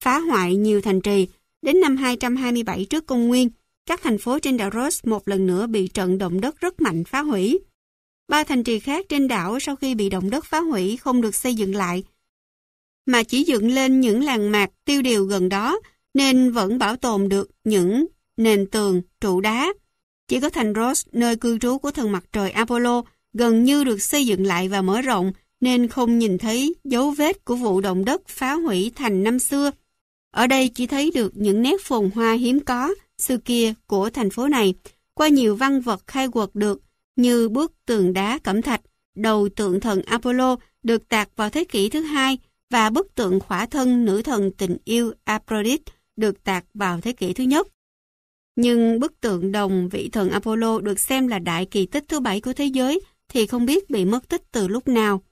phá hoại nhiều thành trì. Đến năm 227 trước công nguyên, các thành phố trên đảo Ross một lần nữa bị trận động đất rất mạnh phá hủy. Ba thành trì khác trên đảo sau khi bị động đất phá hủy không được xây dựng lại, mà chỉ dựng lên những làng mạc tiêu điều gần đó, nên vẫn bảo tồn được những nền tường, trụ đá. Chỉ có thành Ross, nơi cư trú của thần mặt trời Apollo, gần như được xây dựng lại và mở rộng, nên không nhìn thấy dấu vết của vụ động đất phá hủy thành năm xưa. Ở đây chỉ thấy được những nét phồn hoa hiếm có xưa kia của thành phố này, qua nhiều văn vật khai quật được như bức tường đá cẩm thạch, đầu tượng thần Apollo được tạc vào thế kỷ thứ hai và bức tượng khỏa thân nữ thần tình yêu Aphrodite được tạc vào thế kỷ thứ nhất. Nhưng bức tượng đồng vị thần Apollo được xem là đại kỳ tích thứ bảy của thế giới thì không biết bị mất tích từ lúc nào.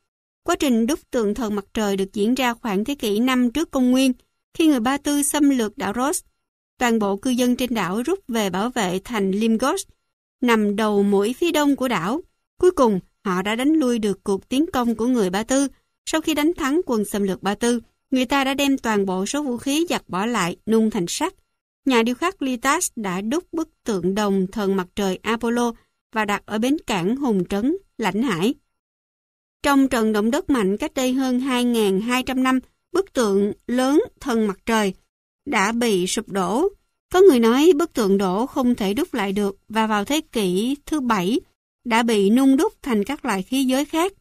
Quá trình đúc tượng thần mặt trời được diễn ra khoảng thế kỷ 5 trước công nguyên, khi người Ba Tư xâm lược đảo Ross. Toàn bộ cư dân trên đảo rút về bảo vệ thành Limgos, nằm đầu mũi phía đông của đảo. Cuối cùng, họ đã đánh lui được cuộc tiến công của người Ba Tư. Sau khi đánh thắng quân xâm lược Ba Tư, người ta đã đem toàn bộ số vũ khí giặt bỏ lại, nung thành sắt. Nhà điêu khắc Litas đã đúc bức tượng đồng thần mặt trời Apollo và đặt ở bến cảng Hùng Trấn, Lãnh Hải. Trong trận động đất mạnh cách đây hơn 2.200 năm, bức tượng lớn thần mặt trời đã bị sụp đổ. Có người nói bức tượng đổ không thể đúc lại được và vào thế kỷ thứ bảy đã bị nung đúc thành các loại khí giới khác.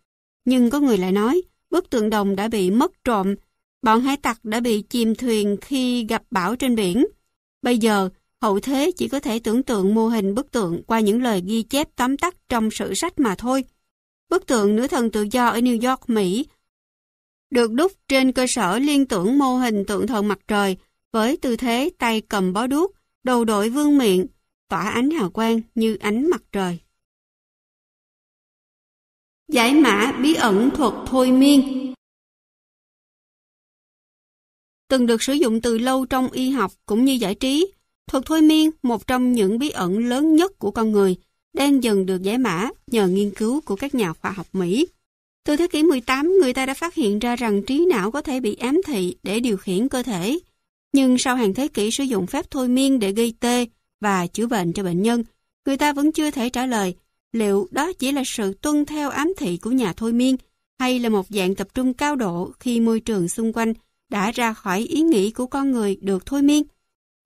Nhưng có người lại nói bức tượng đồng đã bị mất trộm, bọn hải tặc đã bị chìm thuyền khi gặp bão trên biển. Bây giờ, hậu thế chỉ có thể tưởng tượng mô hình bức tượng qua những lời ghi chép tóm tắt trong sử sách mà thôi. Bức tượng nữ thần tự do ở New York, Mỹ được đúc trên cơ sở liên tưởng mô hình tượng thần mặt trời với tư thế tay cầm bó đuốc, đầu đội vương miệng, tỏa ánh hào quang như ánh mặt trời. Giải mã bí ẩn thuật thôi miên Từng được sử dụng từ lâu trong y học cũng như giải trí, thuật thôi miên, một trong những bí ẩn lớn nhất của con người, đang dần được giải mã nhờ nghiên cứu của các nhà khoa học Mỹ. Từ thế kỷ 18, người ta đã phát hiện ra rằng trí não có thể bị ám thị để điều khiển cơ thể. Nhưng sau hàng thế kỷ sử dụng phép thôi miên để gây tê và chữa bệnh cho bệnh nhân, người ta vẫn chưa thể trả lời liệu đó chỉ là sự tuân theo ám thị của nhà thôi miên hay là một dạng tập trung cao độ khi môi trường xung quanh đã ra khỏi ý nghĩ của con người được thôi miên.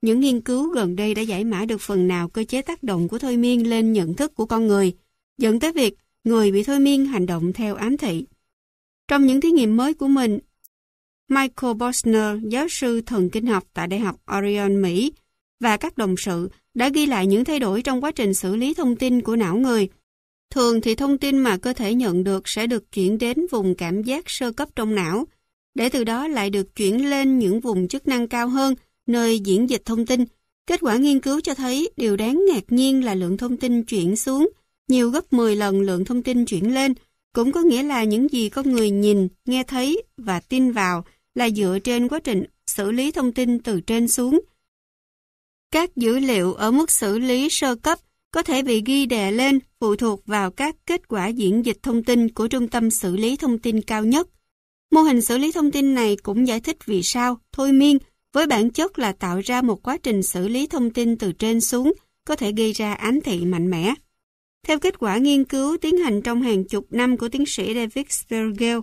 Những nghiên cứu gần đây đã giải mã được phần nào cơ chế tác động của thôi miên lên nhận thức của con người, dẫn tới việc người bị thôi miên hành động theo ám thị. Trong những thí nghiệm mới của mình, Michael Bosner, giáo sư thần kinh học tại Đại học Orion, Mỹ, và các đồng sự đã ghi lại những thay đổi trong quá trình xử lý thông tin của não người. Thường thì thông tin mà cơ thể nhận được sẽ được chuyển đến vùng cảm giác sơ cấp trong não, để từ đó lại được chuyển lên những vùng chức năng cao hơn, nơi diễn dịch thông tin. Kết quả nghiên cứu cho thấy điều đáng ngạc nhiên là lượng thông tin chuyển xuống nhiều gấp 10 lần lượng thông tin chuyển lên, cũng có nghĩa là những gì con người nhìn, nghe thấy và tin vào là dựa trên quá trình xử lý thông tin từ trên xuống. Các dữ liệu ở mức xử lý sơ cấp có thể bị ghi đè lên phụ thuộc vào các kết quả diễn dịch thông tin của trung tâm xử lý thông tin cao nhất. Mô hình xử lý thông tin này cũng giải thích vì sao thôi miên với bản chất là tạo ra một quá trình xử lý thông tin từ trên xuống có thể gây ra ám thị mạnh mẽ. Theo kết quả nghiên cứu tiến hành trong hàng chục năm của tiến sĩ David Spergel,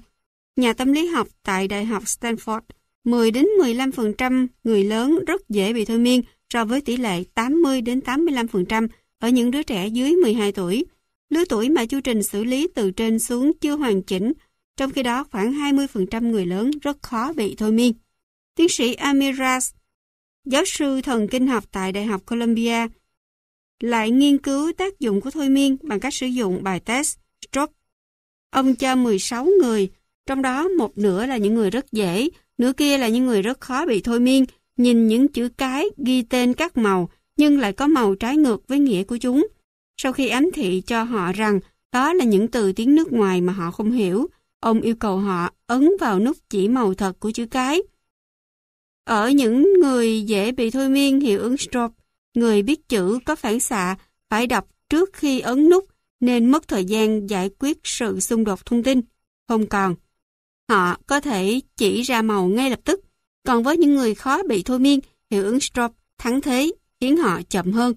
nhà tâm lý học tại Đại học Stanford, 10 đến 15% người lớn rất dễ bị thôi miên so với tỷ lệ 80 đến 85% ở những đứa trẻ dưới 12 tuổi, lứa tuổi mà chu trình xử lý từ trên xuống chưa hoàn chỉnh, trong khi đó khoảng 20% người lớn rất khó bị thôi miên. Tiến sĩ Amiras, giáo sư thần kinh học tại Đại học Columbia, lại nghiên cứu tác dụng của thôi miên bằng cách sử dụng bài test stroke. Ông cho 16 người, trong đó một nửa là những người rất dễ, nửa kia là những người rất khó bị thôi miên, nhìn những chữ cái ghi tên các màu nhưng lại có màu trái ngược với nghĩa của chúng. Sau khi ám thị cho họ rằng đó là những từ tiếng nước ngoài mà họ không hiểu, ông yêu cầu họ ấn vào nút chỉ màu thật của chữ cái. Ở những người dễ bị thôi miên hiệu ứng stroke, người biết chữ có phản xạ phải đọc trước khi ấn nút nên mất thời gian giải quyết sự xung đột thông tin. Không còn. Họ có thể chỉ ra màu ngay lập tức. Còn với những người khó bị thôi miên, hiệu ứng stroke thắng thế khiến họ chậm hơn.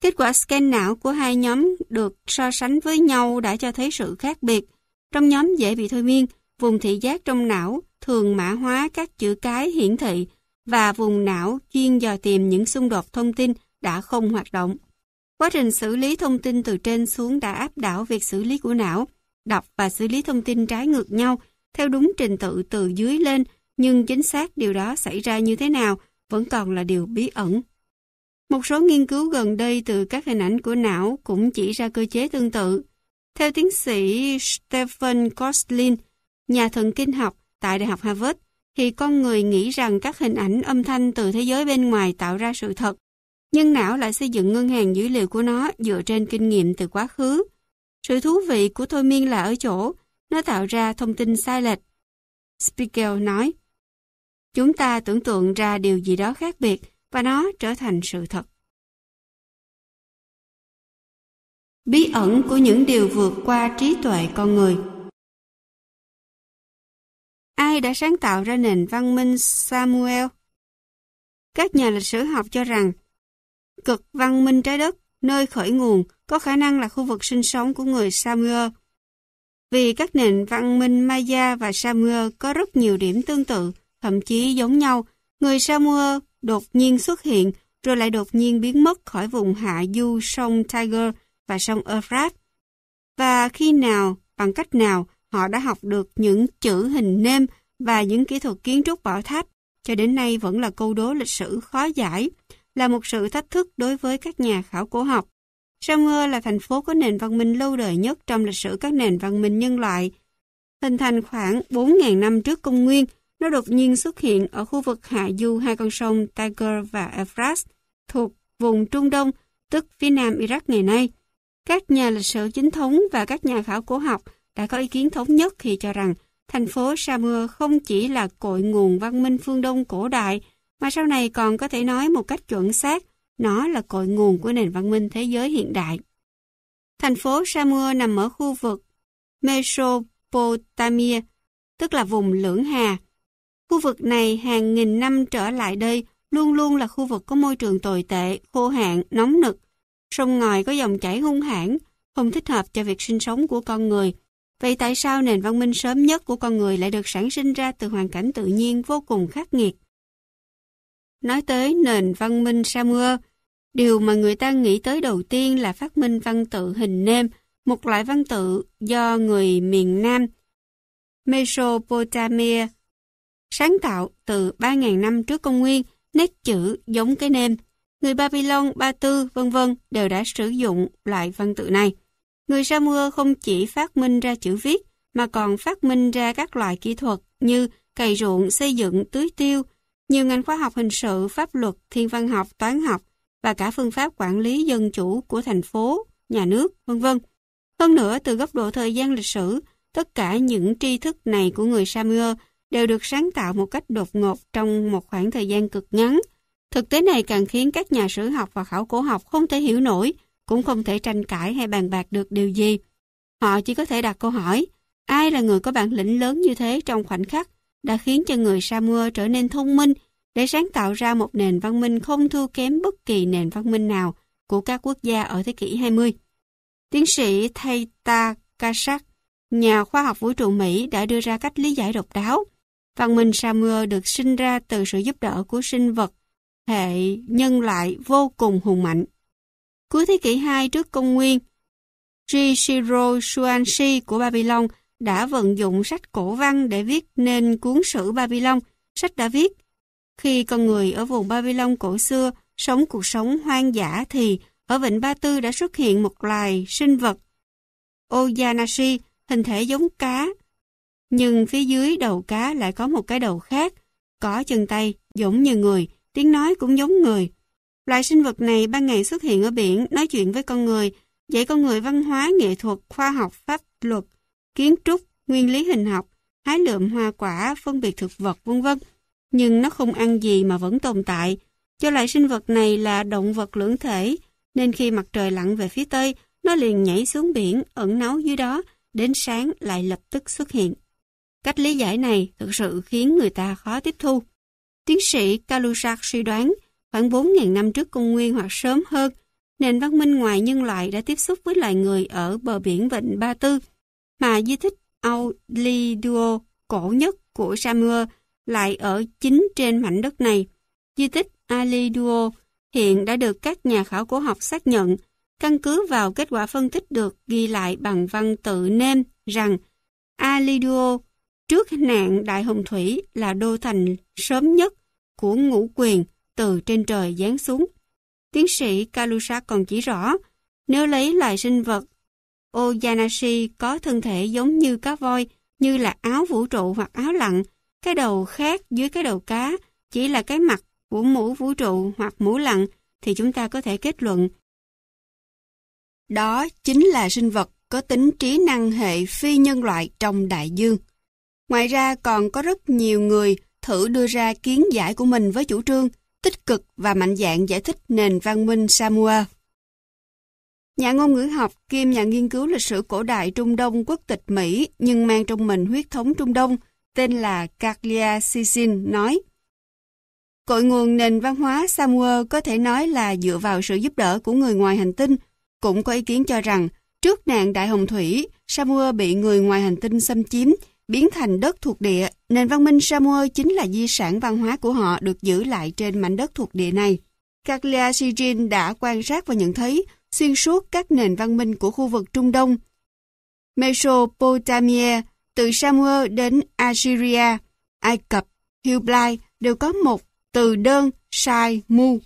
Kết quả scan não của hai nhóm được so sánh với nhau đã cho thấy sự khác biệt. Trong nhóm dễ bị thôi miên, vùng thị giác trong não thường mã hóa các chữ cái hiển thị và vùng não chuyên dò tìm những xung đột thông tin đã không hoạt động. Quá trình xử lý thông tin từ trên xuống đã áp đảo việc xử lý của não, đọc và xử lý thông tin trái ngược nhau theo đúng trình tự từ dưới lên, nhưng chính xác điều đó xảy ra như thế nào vẫn còn là điều bí ẩn. Một số nghiên cứu gần đây từ các hình ảnh của não cũng chỉ ra cơ chế tương tự. Theo tiến sĩ Stephen Kostlin, nhà thần kinh học tại Đại học Harvard, thì con người nghĩ rằng các hình ảnh âm thanh từ thế giới bên ngoài tạo ra sự thật, nhưng não lại xây dựng ngân hàng dữ liệu của nó dựa trên kinh nghiệm từ quá khứ. Sự thú vị của thôi miên là ở chỗ, nó tạo ra thông tin sai lệch. Spiegel nói, Chúng ta tưởng tượng ra điều gì đó khác biệt và nó trở thành sự thật. Bí ẩn của những điều vượt qua trí tuệ con người Ai đã sáng tạo ra nền văn minh Samuel? Các nhà lịch sử học cho rằng cực văn minh trái đất, nơi khởi nguồn, có khả năng là khu vực sinh sống của người Samuel. Vì các nền văn minh Maya và Samuel có rất nhiều điểm tương tự, thậm chí giống nhau, người Samuel đột nhiên xuất hiện rồi lại đột nhiên biến mất khỏi vùng hạ du sông Tiger và sông Euphrates. Và khi nào, bằng cách nào, họ đã học được những chữ hình nêm và những kỹ thuật kiến trúc bảo tháp, cho đến nay vẫn là câu đố lịch sử khó giải, là một sự thách thức đối với các nhà khảo cổ học. Samuel là thành phố có nền văn minh lâu đời nhất trong lịch sử các nền văn minh nhân loại. Hình thành khoảng 4.000 năm trước công nguyên, nó đột nhiên xuất hiện ở khu vực hạ du hai con sông Tiger và Euphrates, thuộc vùng Trung Đông, tức phía nam Iraq ngày nay. Các nhà lịch sử chính thống và các nhà khảo cổ học đã có ý kiến thống nhất khi cho rằng thành phố Samur không chỉ là cội nguồn văn minh phương Đông cổ đại, mà sau này còn có thể nói một cách chuẩn xác, nó là cội nguồn của nền văn minh thế giới hiện đại. Thành phố Samur nằm ở khu vực Mesopotamia, tức là vùng Lưỡng Hà. Khu vực này hàng nghìn năm trở lại đây luôn luôn là khu vực có môi trường tồi tệ, khô hạn, nóng nực. Sông ngòi có dòng chảy hung hãn, không thích hợp cho việc sinh sống của con người. Vậy tại sao nền văn minh sớm nhất của con người lại được sản sinh ra từ hoàn cảnh tự nhiên vô cùng khắc nghiệt? Nói tới nền văn minh Samuel, điều mà người ta nghĩ tới đầu tiên là phát minh văn tự hình nêm, một loại văn tự do người miền Nam Mesopotamia sáng tạo từ 3.000 năm trước công nguyên, nét chữ giống cái nêm. Người Babylon, Ba Tư, vân vân đều đã sử dụng loại văn tự này. Người Samuel không chỉ phát minh ra chữ viết, mà còn phát minh ra các loại kỹ thuật như cày ruộng, xây dựng, tưới tiêu, nhiều ngành khoa học hình sự, pháp luật, thiên văn học, toán học và cả phương pháp quản lý dân chủ của thành phố, nhà nước, vân vân. Hơn nữa, từ góc độ thời gian lịch sử, tất cả những tri thức này của người Samuel đều được sáng tạo một cách đột ngột trong một khoảng thời gian cực ngắn. Thực tế này càng khiến các nhà sử học và khảo cổ học không thể hiểu nổi, cũng không thể tranh cãi hay bàn bạc được điều gì. Họ chỉ có thể đặt câu hỏi, ai là người có bản lĩnh lớn như thế trong khoảnh khắc đã khiến cho người Samuel trở nên thông minh để sáng tạo ra một nền văn minh không thua kém bất kỳ nền văn minh nào của các quốc gia ở thế kỷ 20. Tiến sĩ Taita Kasak, nhà khoa học vũ trụ Mỹ đã đưa ra cách lý giải độc đáo Văn minh Samuel được sinh ra từ sự giúp đỡ của sinh vật, hệ nhân loại vô cùng hùng mạnh. Cuối thế kỷ 2 trước công nguyên, Jishiro Shuanshi của Babylon đã vận dụng sách cổ văn để viết nên cuốn sử Babylon. Sách đã viết, Khi con người ở vùng Babylon cổ xưa sống cuộc sống hoang dã thì ở Vịnh Ba Tư đã xuất hiện một loài sinh vật Oyanashi, hình thể giống cá. Nhưng phía dưới đầu cá lại có một cái đầu khác, có chân tay giống như người, tiếng nói cũng giống người. Loài sinh vật này ban ngày xuất hiện ở biển, nói chuyện với con người, dạy con người văn hóa, nghệ thuật, khoa học, pháp luật, kiến trúc, nguyên lý hình học, hái lượm hoa quả, phân biệt thực vật, vân vân. Nhưng nó không ăn gì mà vẫn tồn tại. Cho loại sinh vật này là động vật lưỡng thể, nên khi mặt trời lặn về phía tây, nó liền nhảy xuống biển, ẩn náu dưới đó, đến sáng lại lập tức xuất hiện. Cách lý giải này thực sự khiến người ta khó tiếp thu. Tiến sĩ Kalusak suy đoán, khoảng 4.000 năm trước công nguyên hoặc sớm hơn, nền văn minh ngoài nhân loại đã tiếp xúc với loài người ở bờ biển Vịnh Ba Tư, mà di tích Auliduo cổ nhất của Samuel lại ở chính trên mảnh đất này. Di tích Aliduo hiện đã được các nhà khảo cổ học xác nhận, căn cứ vào kết quả phân tích được ghi lại bằng văn tự nêm rằng Aliduo trước nạn Đại Hồng Thủy là đô thành sớm nhất của ngũ quyền từ trên trời giáng xuống. Tiến sĩ Calusa còn chỉ rõ, nếu lấy loài sinh vật, Oyanashi có thân thể giống như cá voi, như là áo vũ trụ hoặc áo lặn, cái đầu khác dưới cái đầu cá chỉ là cái mặt của mũ vũ trụ hoặc mũ lặn, thì chúng ta có thể kết luận. Đó chính là sinh vật có tính trí năng hệ phi nhân loại trong đại dương. Ngoài ra còn có rất nhiều người thử đưa ra kiến giải của mình với chủ trương tích cực và mạnh dạn giải thích nền văn minh Samoa. Nhà ngôn ngữ học kiêm nhà nghiên cứu lịch sử cổ đại Trung Đông quốc tịch Mỹ nhưng mang trong mình huyết thống Trung Đông tên là Carlia Sisin nói Cội nguồn nền văn hóa Samoa có thể nói là dựa vào sự giúp đỡ của người ngoài hành tinh. Cũng có ý kiến cho rằng trước nạn Đại Hồng Thủy, Samoa bị người ngoài hành tinh xâm chiếm biến thành đất thuộc địa, nền văn minh Samoa chính là di sản văn hóa của họ được giữ lại trên mảnh đất thuộc địa này. Carlia Sijin đã quan sát và nhận thấy xuyên suốt các nền văn minh của khu vực Trung Đông. Mesopotamia, từ Samuel đến Assyria, Ai Cập, Hillblay đều có một từ đơn sai mu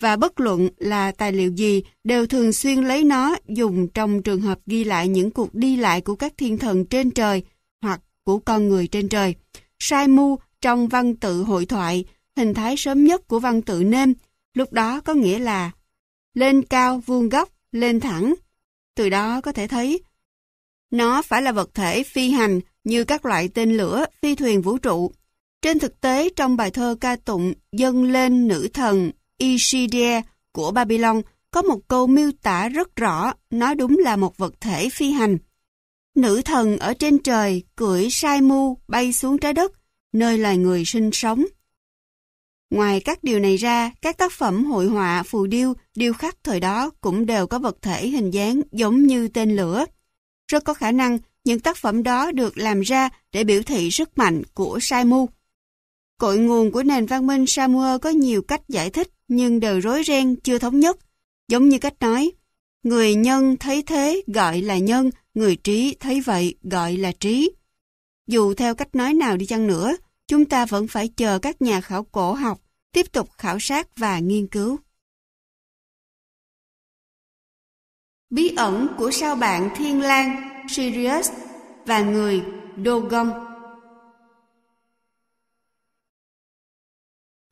và bất luận là tài liệu gì đều thường xuyên lấy nó dùng trong trường hợp ghi lại những cuộc đi lại của các thiên thần trên trời hoặc của con người trên trời. Sai mu trong văn tự hội thoại, hình thái sớm nhất của văn tự nêm, lúc đó có nghĩa là lên cao vuông góc, lên thẳng. Từ đó có thể thấy nó phải là vật thể phi hành như các loại tên lửa, phi thuyền vũ trụ. Trên thực tế, trong bài thơ ca tụng dâng lên nữ thần Isidie của Babylon có một câu miêu tả rất rõ, nói đúng là một vật thể phi hành. Nữ thần ở trên trời cưỡi sai mu bay xuống trái đất, nơi loài người sinh sống. Ngoài các điều này ra, các tác phẩm hội họa, phù điêu, điêu khắc thời đó cũng đều có vật thể hình dáng giống như tên lửa. Rất có khả năng những tác phẩm đó được làm ra để biểu thị sức mạnh của Sai Mu. Cội nguồn của nền văn minh Samuel có nhiều cách giải thích nhưng đều rối ren chưa thống nhất. Giống như cách nói, người nhân thấy thế gọi là nhân, người trí thấy vậy gọi là trí. Dù theo cách nói nào đi chăng nữa, chúng ta vẫn phải chờ các nhà khảo cổ học tiếp tục khảo sát và nghiên cứu. Bí ẩn của sao bạn Thiên Lang, Sirius và người Dogon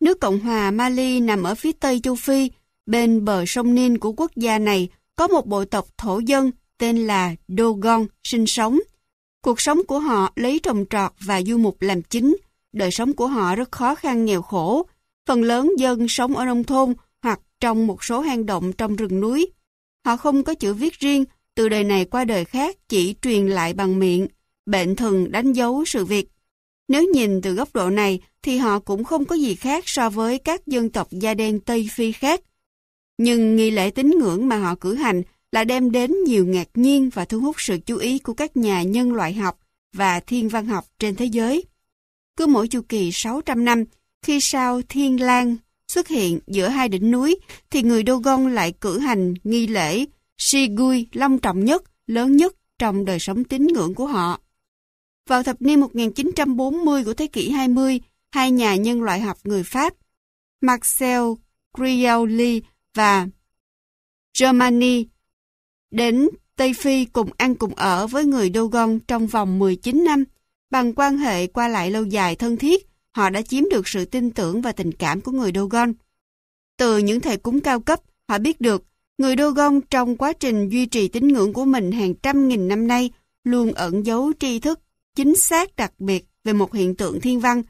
Nước Cộng hòa Mali nằm ở phía tây châu Phi, bên bờ sông Nin của quốc gia này có một bộ tộc thổ dân tên là Dogon sinh sống. Cuộc sống của họ lấy trồng trọt và du mục làm chính. Đời sống của họ rất khó khăn nghèo khổ. Phần lớn dân sống ở nông thôn hoặc trong một số hang động trong rừng núi. Họ không có chữ viết riêng, từ đời này qua đời khác chỉ truyền lại bằng miệng. Bệnh thần đánh dấu sự việc. Nếu nhìn từ góc độ này thì họ cũng không có gì khác so với các dân tộc da đen Tây Phi khác. Nhưng nghi lễ tín ngưỡng mà họ cử hành là đem đến nhiều ngạc nhiên và thu hút sự chú ý của các nhà nhân loại học và thiên văn học trên thế giới. Cứ mỗi chu kỳ 600 năm, khi sao Thiên Lang xuất hiện giữa hai đỉnh núi, thì người Dogon lại cử hành nghi lễ Shigui long trọng nhất, lớn nhất trong đời sống tín ngưỡng của họ. Vào thập niên 1940 của thế kỷ 20, hai nhà nhân loại học người Pháp Marcel Griauli và Germany đến Tây Phi cùng ăn cùng ở với người Dogon trong vòng 19 năm. Bằng quan hệ qua lại lâu dài thân thiết, họ đã chiếm được sự tin tưởng và tình cảm của người Dogon. Từ những thầy cúng cao cấp, họ biết được người Dogon trong quá trình duy trì tín ngưỡng của mình hàng trăm nghìn năm nay luôn ẩn giấu tri thức chính xác đặc biệt về một hiện tượng thiên văn.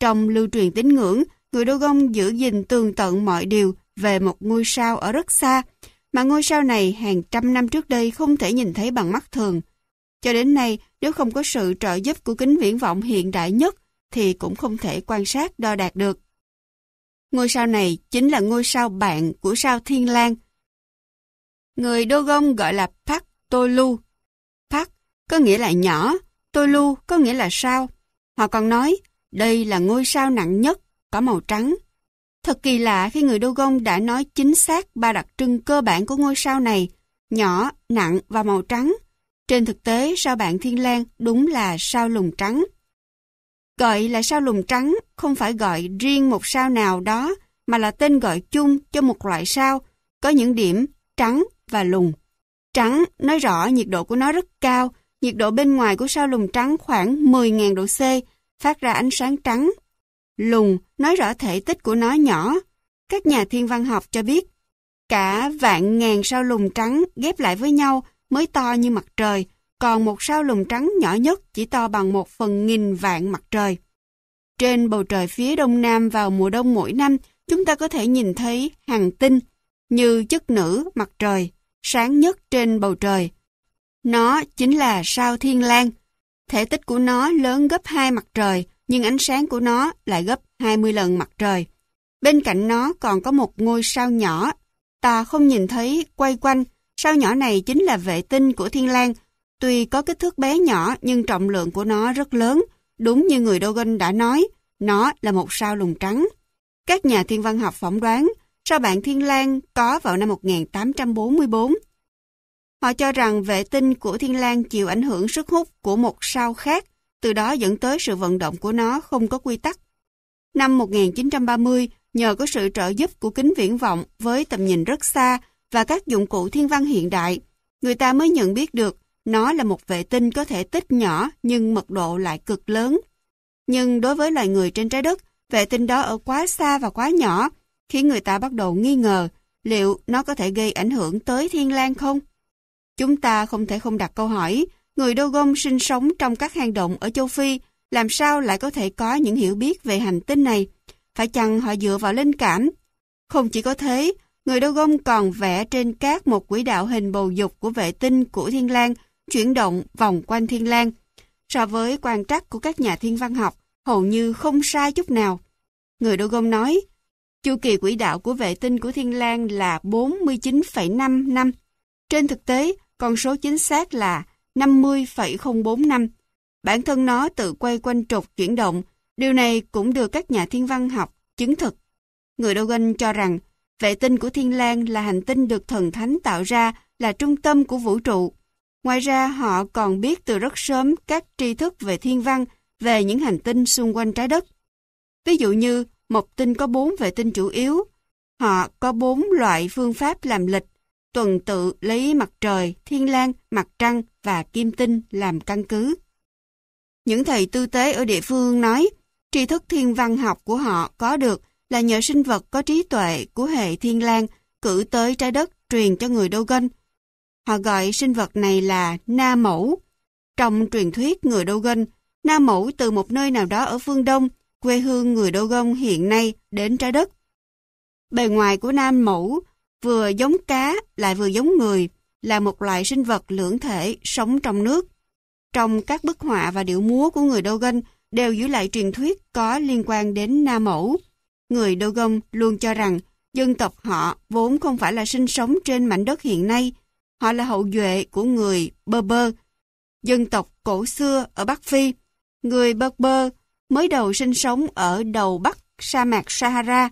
Trong lưu truyền tín ngưỡng, người Dogon giữ gìn tường tận mọi điều về một ngôi sao ở rất xa, mà ngôi sao này hàng trăm năm trước đây không thể nhìn thấy bằng mắt thường. Cho đến nay, nếu không có sự trợ giúp của kính viễn vọng hiện đại nhất, thì cũng không thể quan sát đo đạt được. Ngôi sao này chính là ngôi sao bạn của sao Thiên Lang. Người Dogon gọi là Pak Tolu. Pak có nghĩa là nhỏ, Tolu có nghĩa là sao. Họ còn nói, đây là ngôi sao nặng nhất, có màu trắng. Thật kỳ lạ khi người Dogon đã nói chính xác ba đặc trưng cơ bản của ngôi sao này, nhỏ, nặng và màu trắng. Trên thực tế, sao bạn Thiên lan đúng là sao lùng trắng. Gọi là sao lùng trắng không phải gọi riêng một sao nào đó, mà là tên gọi chung cho một loại sao, có những điểm trắng và lùng. Trắng nói rõ nhiệt độ của nó rất cao, nhiệt độ bên ngoài của sao lùng trắng khoảng 10.000 độ C, phát ra ánh sáng trắng. Lùng nói rõ thể tích của nó nhỏ. Các nhà thiên văn học cho biết, cả vạn ngàn sao lùng trắng ghép lại với nhau mới to như mặt trời, còn một sao lùm trắng nhỏ nhất chỉ to bằng một phần nghìn vạn mặt trời. Trên bầu trời phía đông nam vào mùa đông mỗi năm, chúng ta có thể nhìn thấy hàng tinh như chất nữ mặt trời, sáng nhất trên bầu trời. Nó chính là sao thiên lang. Thể tích của nó lớn gấp hai mặt trời, nhưng ánh sáng của nó lại gấp 20 lần mặt trời. Bên cạnh nó còn có một ngôi sao nhỏ. Ta không nhìn thấy quay quanh, sao nhỏ này chính là vệ tinh của thiên lang. Tuy có kích thước bé nhỏ nhưng trọng lượng của nó rất lớn, đúng như người Dogon đã nói, nó là một sao lùng trắng. Các nhà thiên văn học phỏng đoán, sao bạn Thiên Lang có vào năm 1844. Họ cho rằng vệ tinh của Thiên Lang chịu ảnh hưởng sức hút của một sao khác, từ đó dẫn tới sự vận động của nó không có quy tắc. Năm 1930, nhờ có sự trợ giúp của kính viễn vọng với tầm nhìn rất xa và các dụng cụ thiên văn hiện đại, người ta mới nhận biết được nó là một vệ tinh có thể tích nhỏ nhưng mật độ lại cực lớn. Nhưng đối với loài người trên trái đất, vệ tinh đó ở quá xa và quá nhỏ, khiến người ta bắt đầu nghi ngờ liệu nó có thể gây ảnh hưởng tới thiên lang không? Chúng ta không thể không đặt câu hỏi, người Dogon sinh sống trong các hang động ở châu Phi, làm sao lại có thể có những hiểu biết về hành tinh này? Phải chăng họ dựa vào linh cảm? Không chỉ có thế, người Dogon còn vẽ trên cát một quỹ đạo hình bầu dục của vệ tinh của Thiên lang chuyển động vòng quanh Thiên lang So với quan trắc của các nhà thiên văn học, hầu như không sai chút nào. Người Dogon nói, chu kỳ quỹ đạo của vệ tinh của Thiên lang là 49,5 năm. Trên thực tế, con số chính xác là 50,04 năm. Bản thân nó tự quay quanh trục chuyển động, điều này cũng được các nhà thiên văn học chứng thực. Người Dogen cho rằng vệ tinh của Thiên Lang là hành tinh được thần thánh tạo ra là trung tâm của vũ trụ. Ngoài ra họ còn biết từ rất sớm các tri thức về thiên văn về những hành tinh xung quanh trái đất. Ví dụ như một tinh có bốn vệ tinh chủ yếu, họ có bốn loại phương pháp làm lịch tuần tự lấy mặt trời, thiên lang, mặt trăng và kim tinh làm căn cứ. Những thầy tư tế ở địa phương nói, tri thức thiên văn học của họ có được là nhờ sinh vật có trí tuệ của hệ thiên lang cử tới trái đất truyền cho người Dogon. Họ gọi sinh vật này là Na Mẫu. Trong truyền thuyết người Dogon, Na Mẫu từ một nơi nào đó ở phương Đông, quê hương người Dogon hiện nay đến trái đất. Bề ngoài của Nam Mẫu vừa giống cá lại vừa giống người, là một loại sinh vật lưỡng thể sống trong nước. Trong các bức họa và điệu múa của người Dogon đều giữ lại truyền thuyết có liên quan đến na Mẫu. Người Dogon luôn cho rằng dân tộc họ vốn không phải là sinh sống trên mảnh đất hiện nay, họ là hậu duệ của người Berber, dân tộc cổ xưa ở Bắc Phi. Người Berber mới đầu sinh sống ở đầu bắc sa mạc Sahara.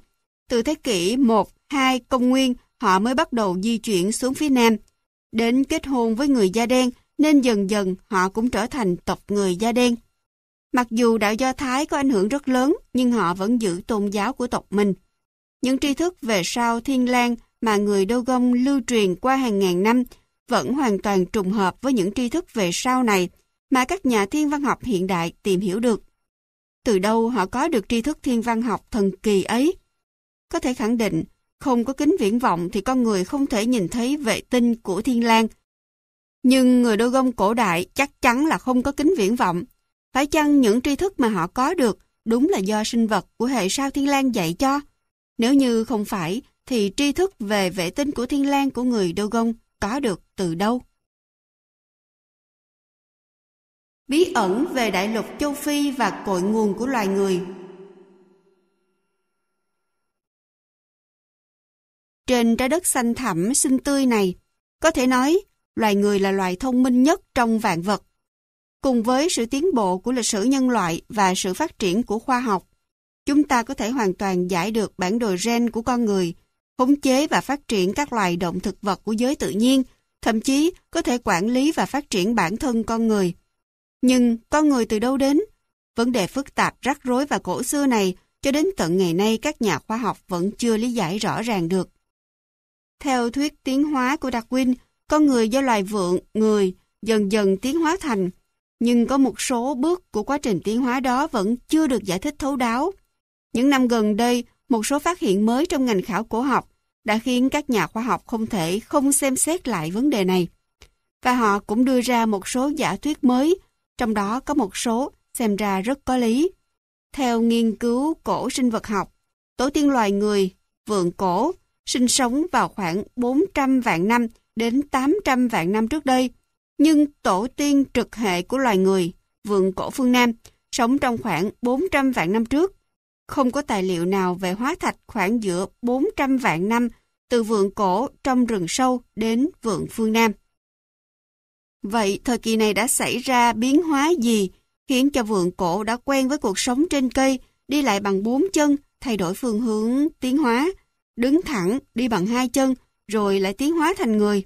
Từ thế kỷ 1-2 công nguyên, họ mới bắt đầu di chuyển xuống phía Nam. Đến kết hôn với người da đen, nên dần dần họ cũng trở thành tộc người da đen. Mặc dù đạo Do Thái có ảnh hưởng rất lớn, nhưng họ vẫn giữ tôn giáo của tộc mình. những tri thức về sao thiên lang mà người Đô Gông lưu truyền qua hàng ngàn năm vẫn hoàn toàn trùng hợp với những tri thức về sao này mà các nhà thiên văn học hiện đại tìm hiểu được. Từ đâu họ có được tri thức thiên văn học thần kỳ ấy? Có thể khẳng định, không có kính viễn vọng thì con người không thể nhìn thấy vệ tinh của thiên lang. Nhưng người đô gông cổ đại chắc chắn là không có kính viễn vọng. Phải chăng những tri thức mà họ có được đúng là do sinh vật của hệ sao thiên lang dạy cho? Nếu như không phải, thì tri thức về vệ tinh của thiên lang của người đô gông có được từ đâu? Bí ẩn về đại lục châu Phi và cội nguồn của loài người Trên trái đất xanh thẳm xinh tươi này, có thể nói loài người là loài thông minh nhất trong vạn vật. Cùng với sự tiến bộ của lịch sử nhân loại và sự phát triển của khoa học, chúng ta có thể hoàn toàn giải được bản đồ gen của con người, khống chế và phát triển các loài động thực vật của giới tự nhiên, thậm chí có thể quản lý và phát triển bản thân con người. Nhưng con người từ đâu đến? Vấn đề phức tạp, rắc rối và cổ xưa này cho đến tận ngày nay các nhà khoa học vẫn chưa lý giải rõ ràng được. Theo thuyết tiến hóa của Darwin, con người do loài vượn, người dần dần tiến hóa thành, nhưng có một số bước của quá trình tiến hóa đó vẫn chưa được giải thích thấu đáo. Những năm gần đây, một số phát hiện mới trong ngành khảo cổ học đã khiến các nhà khoa học không thể không xem xét lại vấn đề này. Và họ cũng đưa ra một số giả thuyết mới, trong đó có một số xem ra rất có lý. Theo nghiên cứu cổ sinh vật học, tổ tiên loài người, vượn cổ, sinh sống vào khoảng 400 vạn năm đến 800 vạn năm trước đây. Nhưng tổ tiên trực hệ của loài người, vượn cổ phương Nam, sống trong khoảng 400 vạn năm trước. Không có tài liệu nào về hóa thạch khoảng giữa 400 vạn năm từ vượn cổ trong rừng sâu đến vượn phương Nam. Vậy thời kỳ này đã xảy ra biến hóa gì khiến cho vượn cổ đã quen với cuộc sống trên cây, đi lại bằng bốn chân, thay đổi phương hướng tiến hóa, đứng thẳng, đi bằng hai chân, rồi lại tiến hóa thành người.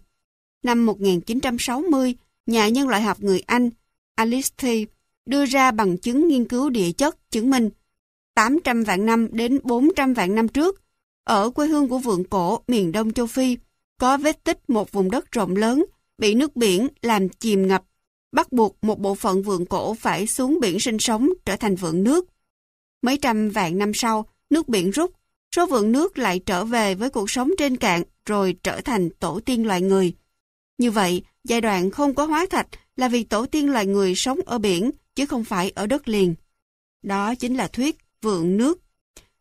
Năm 1960, nhà nhân loại học người Anh Alistair đưa ra bằng chứng nghiên cứu địa chất chứng minh 800 vạn năm đến 400 vạn năm trước, ở quê hương của vượng cổ miền đông châu Phi, có vết tích một vùng đất rộng lớn bị nước biển làm chìm ngập, bắt buộc một bộ phận vượng cổ phải xuống biển sinh sống trở thành vượng nước. Mấy trăm vạn năm sau, nước biển rút, số vượng nước lại trở về với cuộc sống trên cạn rồi trở thành tổ tiên loài người. Như vậy, giai đoạn không có hóa thạch là vì tổ tiên loài người sống ở biển chứ không phải ở đất liền. Đó chính là thuyết vượng nước,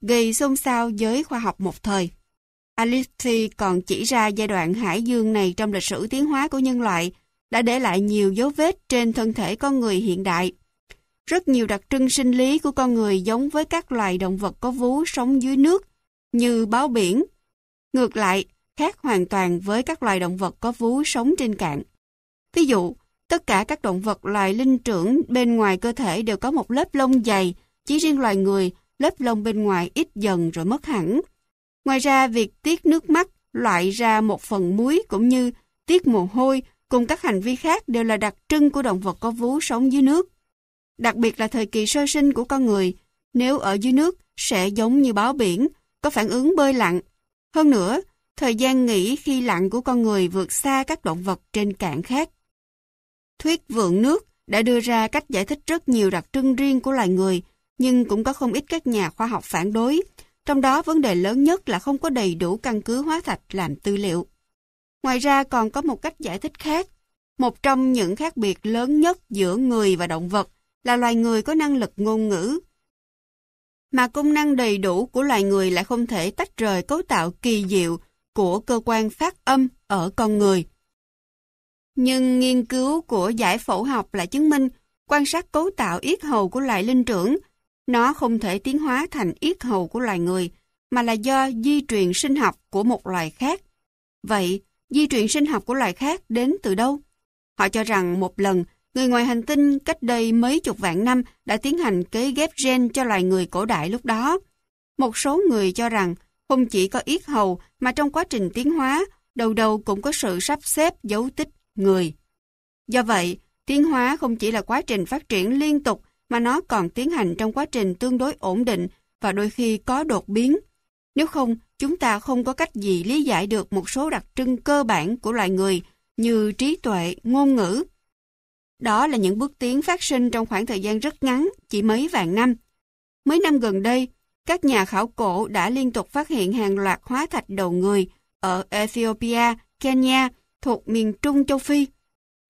gây xôn xao giới khoa học một thời. Alice còn chỉ ra giai đoạn hải dương này trong lịch sử tiến hóa của nhân loại đã để lại nhiều dấu vết trên thân thể con người hiện đại. Rất nhiều đặc trưng sinh lý của con người giống với các loài động vật có vú sống dưới nước, như báo biển. Ngược lại, khác hoàn toàn với các loài động vật có vú sống trên cạn. Ví dụ, tất cả các động vật loài linh trưởng bên ngoài cơ thể đều có một lớp lông dày, chỉ riêng loài người, lớp lông bên ngoài ít dần rồi mất hẳn. Ngoài ra, việc tiết nước mắt loại ra một phần muối cũng như tiết mồ hôi cùng các hành vi khác đều là đặc trưng của động vật có vú sống dưới nước. Đặc biệt là thời kỳ sơ sinh của con người, nếu ở dưới nước sẽ giống như báo biển, có phản ứng bơi lặn. Hơn nữa, thời gian nghỉ khi lặn của con người vượt xa các động vật trên cạn khác. Thuyết vượng nước đã đưa ra cách giải thích rất nhiều đặc trưng riêng của loài người, nhưng cũng có không ít các nhà khoa học phản đối, trong đó vấn đề lớn nhất là không có đầy đủ căn cứ hóa thạch làm tư liệu. Ngoài ra còn có một cách giải thích khác. Một trong những khác biệt lớn nhất giữa người và động vật là loài người có năng lực ngôn ngữ. Mà công năng đầy đủ của loài người lại không thể tách rời cấu tạo kỳ diệu của cơ quan phát âm ở con người. Nhưng nghiên cứu của giải phẫu học lại chứng minh quan sát cấu tạo yết hầu của loài linh trưởng, nó không thể tiến hóa thành yết hầu của loài người, mà là do di truyền sinh học của một loài khác. Vậy, di truyền sinh học của loài khác đến từ đâu? Họ cho rằng một lần, người ngoài hành tinh cách đây mấy chục vạn năm đã tiến hành kế ghép gen cho loài người cổ đại lúc đó. Một số người cho rằng không chỉ có yết hầu mà trong quá trình tiến hóa, đầu đầu cũng có sự sắp xếp dấu tích người. Do vậy, tiến hóa không chỉ là quá trình phát triển liên tục mà nó còn tiến hành trong quá trình tương đối ổn định và đôi khi có đột biến. Nếu không, chúng ta không có cách gì lý giải được một số đặc trưng cơ bản của loài người như trí tuệ, ngôn ngữ. Đó là những bước tiến phát sinh trong khoảng thời gian rất ngắn, chỉ mấy vạn năm. Mấy năm gần đây, các nhà khảo cổ đã liên tục phát hiện hàng loạt hóa thạch đầu người ở Ethiopia, Kenya, thuộc miền Trung châu Phi.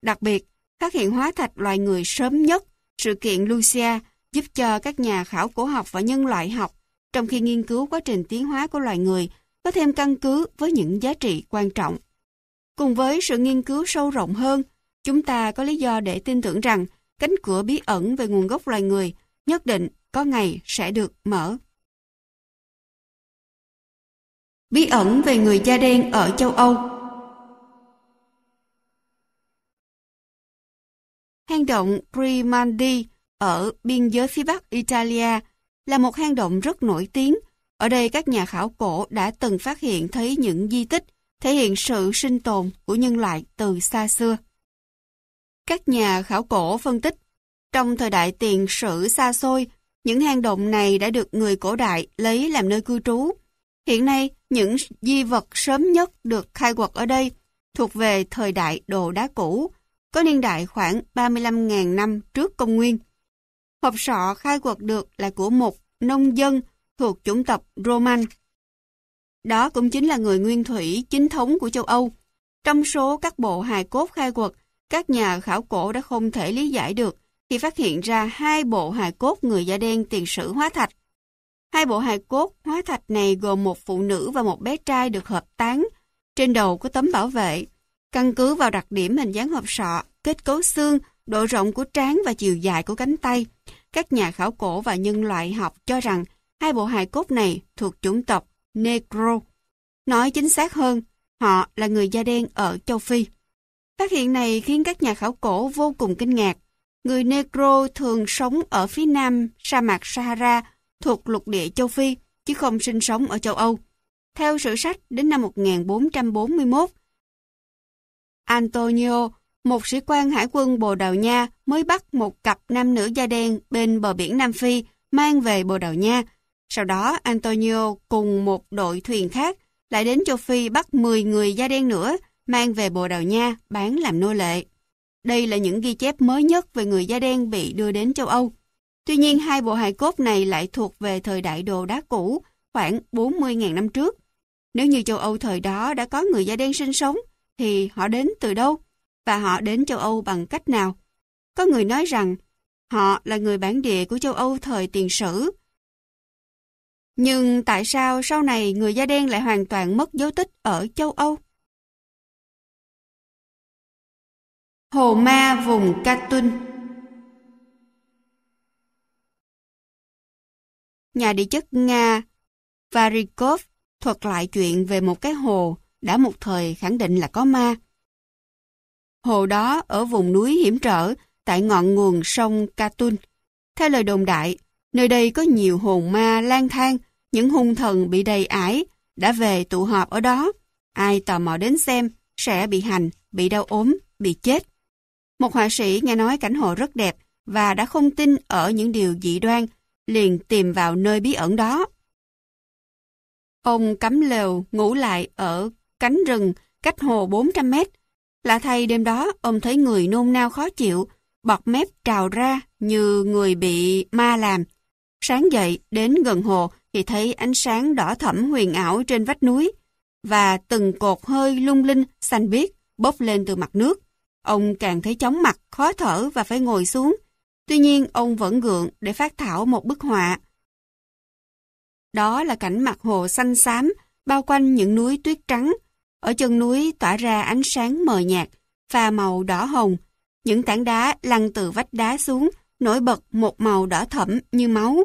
Đặc biệt, phát hiện hóa thạch loài người sớm nhất, sự kiện Lucia giúp cho các nhà khảo cổ học và nhân loại học, trong khi nghiên cứu quá trình tiến hóa của loài người, có thêm căn cứ với những giá trị quan trọng. Cùng với sự nghiên cứu sâu rộng hơn, chúng ta có lý do để tin tưởng rằng cánh cửa bí ẩn về nguồn gốc loài người nhất định có ngày sẽ được mở. Bí ẩn về người da đen ở châu Âu Hang động Primandi ở biên giới phía bắc Italia là một hang động rất nổi tiếng. Ở đây các nhà khảo cổ đã từng phát hiện thấy những di tích thể hiện sự sinh tồn của nhân loại từ xa xưa. Các nhà khảo cổ phân tích, trong thời đại tiền sử xa xôi, những hang động này đã được người cổ đại lấy làm nơi cư trú. Hiện nay, những di vật sớm nhất được khai quật ở đây thuộc về thời đại đồ đá cũ, có niên đại khoảng 35.000 năm trước công nguyên. Hộp sọ khai quật được là của một nông dân thuộc chủng tộc Roman. Đó cũng chính là người nguyên thủy chính thống của châu Âu. Trong số các bộ hài cốt khai quật, các nhà khảo cổ đã không thể lý giải được khi phát hiện ra hai bộ hài cốt người da đen tiền sử hóa thạch. Hai bộ hài cốt hóa thạch này gồm một phụ nữ và một bé trai được hợp tán. Trên đầu có tấm bảo vệ. Căn cứ vào đặc điểm hình dáng hộp sọ, kết cấu xương, độ rộng của trán và chiều dài của cánh tay, các nhà khảo cổ và nhân loại học cho rằng hai bộ hài cốt này thuộc chủng tộc Negro. Nói chính xác hơn, họ là người da đen ở châu Phi. Phát hiện này khiến các nhà khảo cổ vô cùng kinh ngạc. Người Negro thường sống ở phía nam sa mạc Sahara thuộc lục địa châu Phi, chứ không sinh sống ở châu Âu. Theo sử sách, đến năm 1441, Antonio, một sĩ quan hải quân Bồ Đào Nha mới bắt một cặp nam nữ da đen bên bờ biển Nam Phi mang về Bồ Đào Nha. Sau đó, Antonio cùng một đội thuyền khác lại đến châu Phi bắt 10 người da đen nữa mang về Bồ Đào Nha bán làm nô lệ. Đây là những ghi chép mới nhất về người da đen bị đưa đến châu Âu. Tuy nhiên hai bộ hài cốt này lại thuộc về thời đại đồ đá cũ, khoảng 40.000 năm trước. Nếu như châu Âu thời đó đã có người da đen sinh sống, thì họ đến từ đâu? Và họ đến châu Âu bằng cách nào? Có người nói rằng họ là người bản địa của châu Âu thời tiền sử. Nhưng tại sao sau này người da đen lại hoàn toàn mất dấu tích ở châu Âu? Hồ ma vùng Katun Nhà địa chất Nga Varikov thuật lại chuyện về một cái hồ đã một thời khẳng định là có ma. Hồ đó ở vùng núi hiểm trở tại ngọn nguồn sông Katun. Theo lời đồn đại, nơi đây có nhiều hồn ma lang thang, những hung thần bị đầy ải, đã về tụ họp ở đó. Ai tò mò đến xem sẽ bị hành, bị đau ốm, bị chết. Một họa sĩ nghe nói cảnh hồ rất đẹp và đã không tin ở những điều dị đoan, liền tìm vào nơi bí ẩn đó. Ông cắm lều ngủ lại ở cánh rừng cách hồ 400 mét. Lạ thay đêm đó ông thấy người nôn nao khó chịu, bọt mép trào ra như người bị ma làm. Sáng dậy đến gần hồ thì thấy ánh sáng đỏ thẫm huyền ảo trên vách núi và từng cột hơi lung linh xanh biếc bốc lên từ mặt nước. Ông càng thấy chóng mặt, khó thở và phải ngồi xuống. Tuy nhiên, ông vẫn gượng để phát thảo một bức họa. Đó là cảnh mặt hồ xanh xám, bao quanh những núi tuyết trắng. Ở chân núi tỏa ra ánh sáng mờ nhạt, pha màu đỏ hồng. Những tảng đá lăn từ vách đá xuống, nổi bật một màu đỏ thẫm như máu.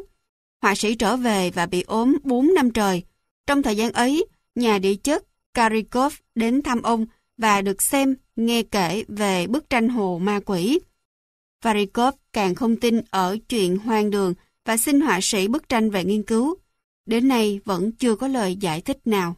Họa sĩ trở về và bị ốm 4 năm trời. Trong thời gian ấy, nhà địa chất Karikov đến thăm ông và được xem, nghe kể về bức tranh hồ ma quỷ. Varikov càng không tin ở chuyện hoang đường và xin họa sĩ bức tranh về nghiên cứu. Đến nay vẫn chưa có lời giải thích nào.